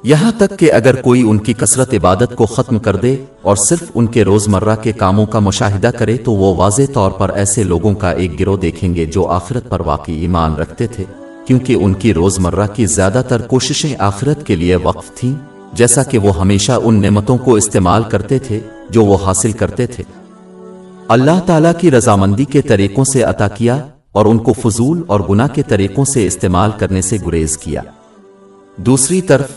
یہاں تک کہ اگر کوئی ان کی کثرت عبادت کو ختم کر دے اور صرف ان کے روزمرہ کے کاموں کا مشاہدہ کرے تو وہ واضح طور پر ایسے لوگوں کا ایک گروہ دیکھیں گے جو آخرت پر واقعی ایمان رکھتے تھے، کیونکہ ان کی روزمرہ کی زیادہ تر کوششیں آخرت کے لیے وقف تھیں، جیسا کہ وہ ہمیشہ ان نعمتوں کو استعمال کرتے تھے جو وہ حاصل کرتے تھے۔ اللہ تعالیٰ کی رضامندی کے طریقوں سے عطا کیا اور ان کو فضول اور گناہ کے طریقوں سے استعمال کرنے سے گریز کیا۔ دوسری طرف،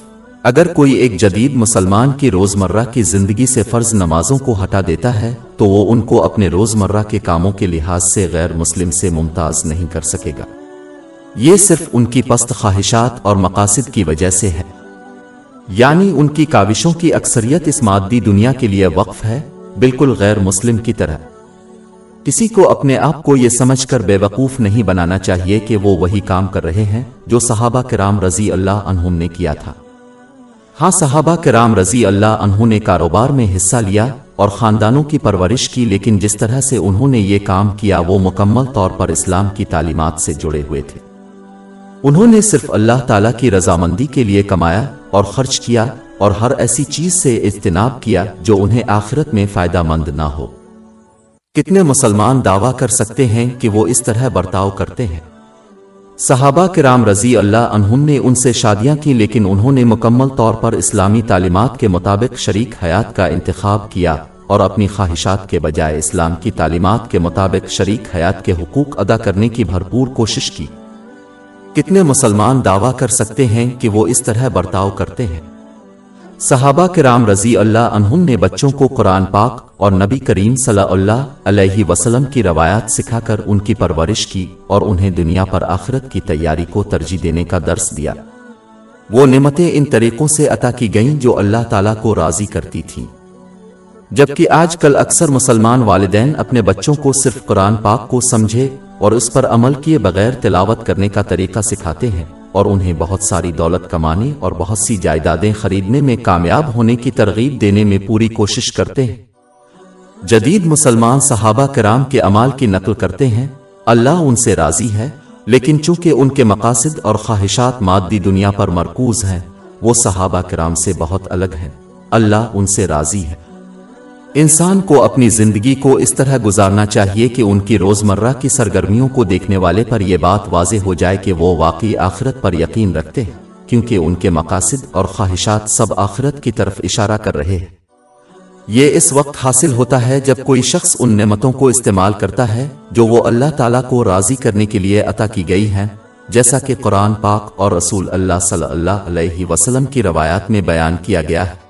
اگر کوئی ایک جدید مسلمان کی روزمرہ کی زندگی سے فرض نمازوں کو ہٹا دیتا ہے، تو وہ ان کو اپنے روزمرہ کے کاموں کے لحاظ سے غیر مسلم سے ممتاز نہیں کر سکے گا۔ یہ صرف ان کی پست خواہشات اور مقاصد کی وجہ سے ہے۔ یعنی ان کی کاوشوں کی اکثریت اس مادی دنیا کے لیے وقف ہے، بالکل غیر مسلم کی طرح۔ کسی کو اپنے آپ کو یہ سمجھ کر بے وقوف نہیں بنانا چاہیے کہ وہ وہی کام کر رہے ہیں جو صحابہ کرام رضی اللہ عنہم نے کیا تھا۔ ہاں صحابہ کرام رضی اللہ عنہ نے کاروبار میں حصہ لیا اور خاندانوں کی پرورش کی، لیکن جس طرح سے انہوں نے یہ کام کیا، وہ مکمل طور پر اسلام کی تعلیمات سے جڑے ہوئے تھے۔ انہوں نے صرف اللہ تعالی کی رضامندی کے لیے کمایا اور خرچ کیا اور ہر ایسی چیز سے اجتناب کیا جو انہیں آخرت میں فائدہ مند نہ ہو۔ کتنے مسلمان دعویٰ کر سکتے ہیں کہ وہ اس طرح برتاؤ کرتے ہیں؟ صحابہ کرام رضی اللہ عنہم نے ان سے شادیاں کی لیکن انہوں نے مکمل طور پر اسلامی تعلیمات کے مطابق شریک حیات کا انتخاب کیا اور اپنی خواہشات کے بجائے اسلام کی تعلیمات کے مطابق شریک حیات کے حقوق ادا کرنے کی بھرپور کوشش کی۔ کتنے مسلمان دعویٰ کر سکتے ہیں کہ وہ اس طرح برتاؤ کرتے ہیں؟ صحابہ کرام رضی اللہ عنہم نے بچوں کو قرآن پاک اور نبی کریم صلی اللہ علیہ وسلم کی روایات سکھا کر ان کی پرورش کی اور انہیں دنیا پر آخرت کی تیاری کو ترجیح دینے کا درس دیا۔ وہ نعمتیں ان طریقوں سے عطا کی گئیں جو اللہ تعالیٰ کو راضی کرتی تھیں۔ جبکہ آج کل اکثر مسلمان والدین اپنے بچوں کو صرف قرآن پاک کو سمجھے اور اس پر عمل کیے بغیر تلاوت کرنے کا طریقہ سکھاتے ہیں۔ اور انہیں بہت ساری دولت کمانے اور بہت سی جائیدادیں خریدنے میں کامیاب ہونے کی ترغیب دینے میں پوری کوشش کرتے ہیں۔ جدید مسلمان صحابہ کرام کے عمال کی نقل کرتے ہیں۔ اللہ ان سے راضی ہے، لیکن چونکہ ان کے مقاصد اور خواہشات مادی دنیا پر مرکوز ہیں، وہ صحابہ کرام سے بہت الگ ہیں۔ اللہ ان سے راضی ہے۔ انسان کو اپنی زندگی کو اس طرح گزارنا چاہیے کہ ان کی روزمرہ کی سرگرمیوں کو دیکھنے والے پر یہ بات واضح ہو جائے کہ وہ واقعی آخرت پر یقین رکھتے ہیں، کیونکہ ان کے مقاصد اور خواہشات سب آخرت کی طرف اشارہ کر رہے ہیں۔ یہ اس وقت حاصل ہوتا ہے جب کوئی شخص ان نعمتوں کو استعمال کرتا ہے جو وہ اللہ تعالیٰ کو راضی کرنے کے لیے عطا کی گئی ہیں، جیسا کہ قرآن پاک اور رسول اللہ صلی اللہ علیہ وسلم کی روایات میں بیان کیا گیا ہے۔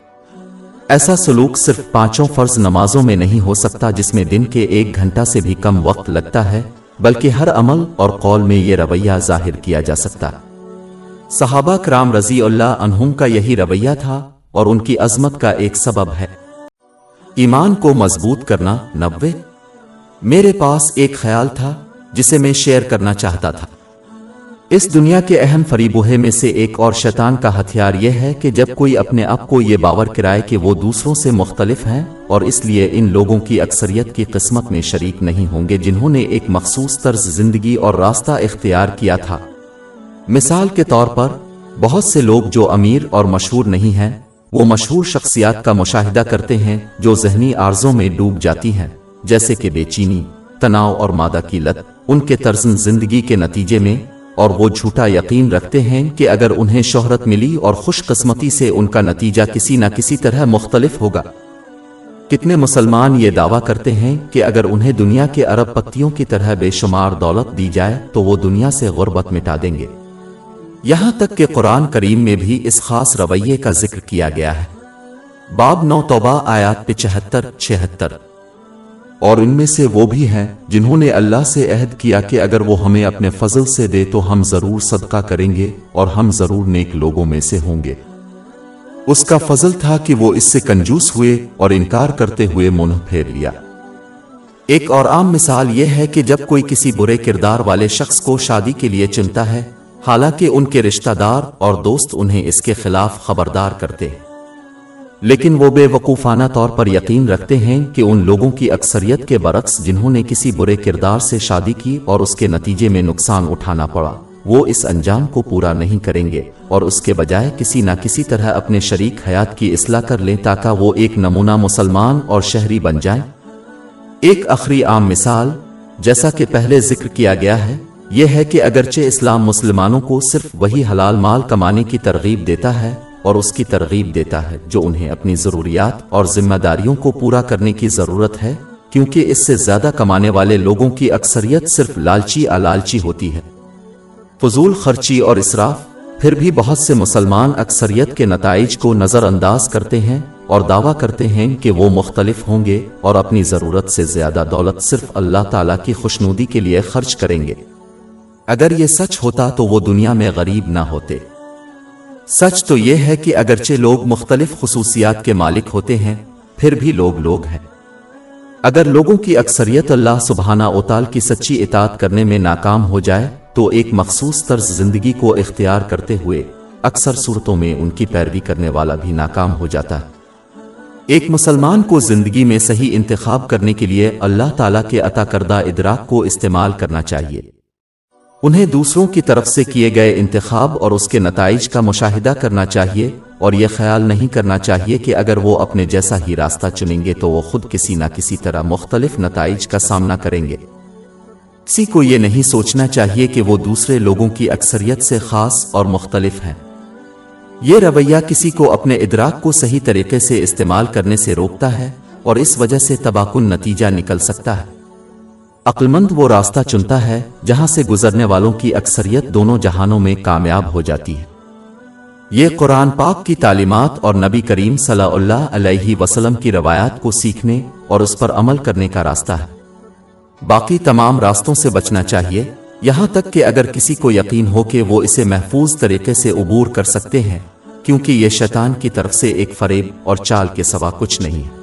ایسا سلوک صرف پانچوں فرض نمازوں میں نہیں ہو سکتا جس میں دن کے ایک گھنٹہ سے بھی کم وقت لگتا ہے، بلکہ ہر عمل اور قول میں یہ رویہ ظاہر کیا جا سکتا۔ صحابہ کرام رضی اللہ عنہم کا یہی رویہ تھا اور ان کی عظمت کا ایک سبب ہے۔ ایمان کو مضبوط کرنا نوے میرے پاس ایک خیال تھا جسے میں شیئر کرنا چاہتا تھا۔ اس دنیا کے اہم فریبوہے میں سے ایک اور شیطان کا ہتھیار یہ ہے کہ جب کوئی اپنے آپ کو یہ باور کرائے کہ وہ دوسروں سے مختلف ہیں اور اس لیے ان لوگوں کی اکثریت کی قسمت میں شریک نہیں ہوں گے جنہوں نے ایک مخصوص طرز زندگی اور راستہ اختیار کیا تھا۔ مثال کے طور پر، بہت سے لوگ جو امیر اور مشہور نہیں ہیں، وہ مشہور شخصیات کا مشاہدہ کرتے ہیں جو ذہنی عارضوں میں ڈوب جاتی ہیں، جیسے کہ بے چینی، تناؤ اور مادہ کی لت۔ ان کے طرز زندگی کے نتیجے میں اور وہ جھوٹا یقین رکھتے ہیں کہ اگر انہیں شہرت ملی اور خوش قسمتی سے ان کا نتیجہ کسی نہ کسی طرح مختلف ہوگا۔ کتنے مسلمان یہ دعویٰ کرتے ہیں کہ اگر انہیں دنیا کے عرب پتیوں کی طرح بے شمار دولت دی جائے تو وہ دنیا سے غربت مٹا دیں گے۔ یہاں تک کہ قرآن کریم میں بھی اس خاص رویے کا ذکر کیا گیا ہے۔ باب نو توبہ آیات پچہتر چھہتر۔ اور ان میں سے وہ بھی ہیں جنہوں نے اللہ سے عہد کیا کہ اگر وہ ہمیں اپنے فضل سے دے تو ہم ضرور صدقہ کریں گے اور ہم ضرور نیک لوگوں میں سے ہوں گے۔ اس کا فضل تھا کہ وہ اس سے کنجوس ہوئے اور انکار کرتے ہوئے منہ پھیر لیا۔ ایک اور عام مثال یہ ہے کہ جب کوئی کسی برے کردار والے شخص کو شادی کے لیے چنتا ہے، حالانکہ ان کے رشتہ دار اور دوست انہیں اس کے خلاف خبردار کرتے ہیں۔ لیکن وہ بے وقوفانہ طور پر یقین رکھتے ہیں کہ ان لوگوں کی اکثریت کے برعکس جنہوں نے کسی برے کردار سے شادی کی اور اس کے نتیجے میں نقصان اٹھانا پڑا، وہ اس انجام کو پورا نہیں کریں گے اور اس کے بجائے کسی نہ کسی طرح اپنے شریک حیات کی اصلاح کر لیں تاکہ وہ ایک نمونہ مسلمان اور شہری بن جائیں۔ ایک اخری عام مثال، جیسا کہ پہلے ذکر کیا گیا ہے، یہ ہے کہ اگرچہ اسلام مسلمانوں کو صرف وہی حلال مال کمانے کی ترغیب دیتا ہے اور اس کی ترغیب دیتا ہے جو انہیں اپنی ضروریات اور ذمہ داریوں کو پورا کرنے کی ضرورت ہے، کیونکہ اس سے زیادہ کمانے والے لوگوں کی اکثریت صرف لالچی علالچی ہوتی ہے۔ فضول خرچی اور اسراف، پھر بھی بہت سے مسلمان اکثریت کے نتائج کو نظر انداز کرتے ہیں اور دعویٰ کرتے ہیں کہ وہ مختلف ہوں گے اور اپنی ضرورت سے زیادہ دولت صرف اللہ تعالیٰ کی خوشنودی کے لیے خرچ کریں گے۔ اگر یہ سچ ہوتا تو وہ دنیا میں غریب نہ ہوتے۔ سچ تو یہ ہے کہ اگرچہ لوگ مختلف خصوصیات کے مالک ہوتے ہیں، پھر بھی لوگ لوگ ہیں۔ اگر لوگوں کی اکثریت اللہ سبحانہ اوتال کی سچی اطاعت کرنے میں ناکام ہو جائے، تو ایک مخصوص طرز زندگی کو اختیار کرتے ہوئے اکثر صورتوں میں ان کی پیروی کرنے والا بھی ناکام ہو جاتا ہے۔ ایک مسلمان کو زندگی میں صحیح انتخاب کرنے کے لیے اللہ تعالیٰ کے عطا کردہ ادراک کو استعمال کرنا چاہیے۔ انہیں دوسروں کی طرف سے کیے گئے انتخاب اور اس کے نتائج کا مشاہدہ کرنا چاہیے اور یہ خیال نہیں کرنا چاہیے کہ اگر وہ اپنے جیسا ہی راستہ چنیں گے تو وہ خود کسی نہ کسی طرح مختلف نتائج کا سامنا کریں گے۔ کسی کو یہ نہیں سوچنا چاہیے کہ وہ دوسرے لوگوں کی اکثریت سے خاص اور مختلف ہیں۔ یہ رویہ کسی کو اپنے ادراک کو صحیح طریقے سے استعمال کرنے سے روکتا ہے اور اس وجہ سے تباکن نتیجہ نکل سکتا ہے۔ عقلمند وہ راستہ چنتا ہے جہاں سے گزرنے والوں کی اکثریت دونوں جہانوں میں کامیاب ہو جاتی ہے۔ یہ قرآن پاک کی تعلیمات اور نبی کریم صلی اللہ علیہ وسلم کی روایات کو سیکھنے اور اس پر عمل کرنے کا راستہ ہے۔ باقی تمام راستوں سے بچنا چاہیے۔ یہاں تک کہ اگر کسی کو یقین ہو کہ وہ اسے محفوظ طریقے سے عبور کر سکتے ہیں، کیونکہ یہ شیطان کی طرف سے ایک فریب اور چال کے سوا کچھ نہیں۔ ہے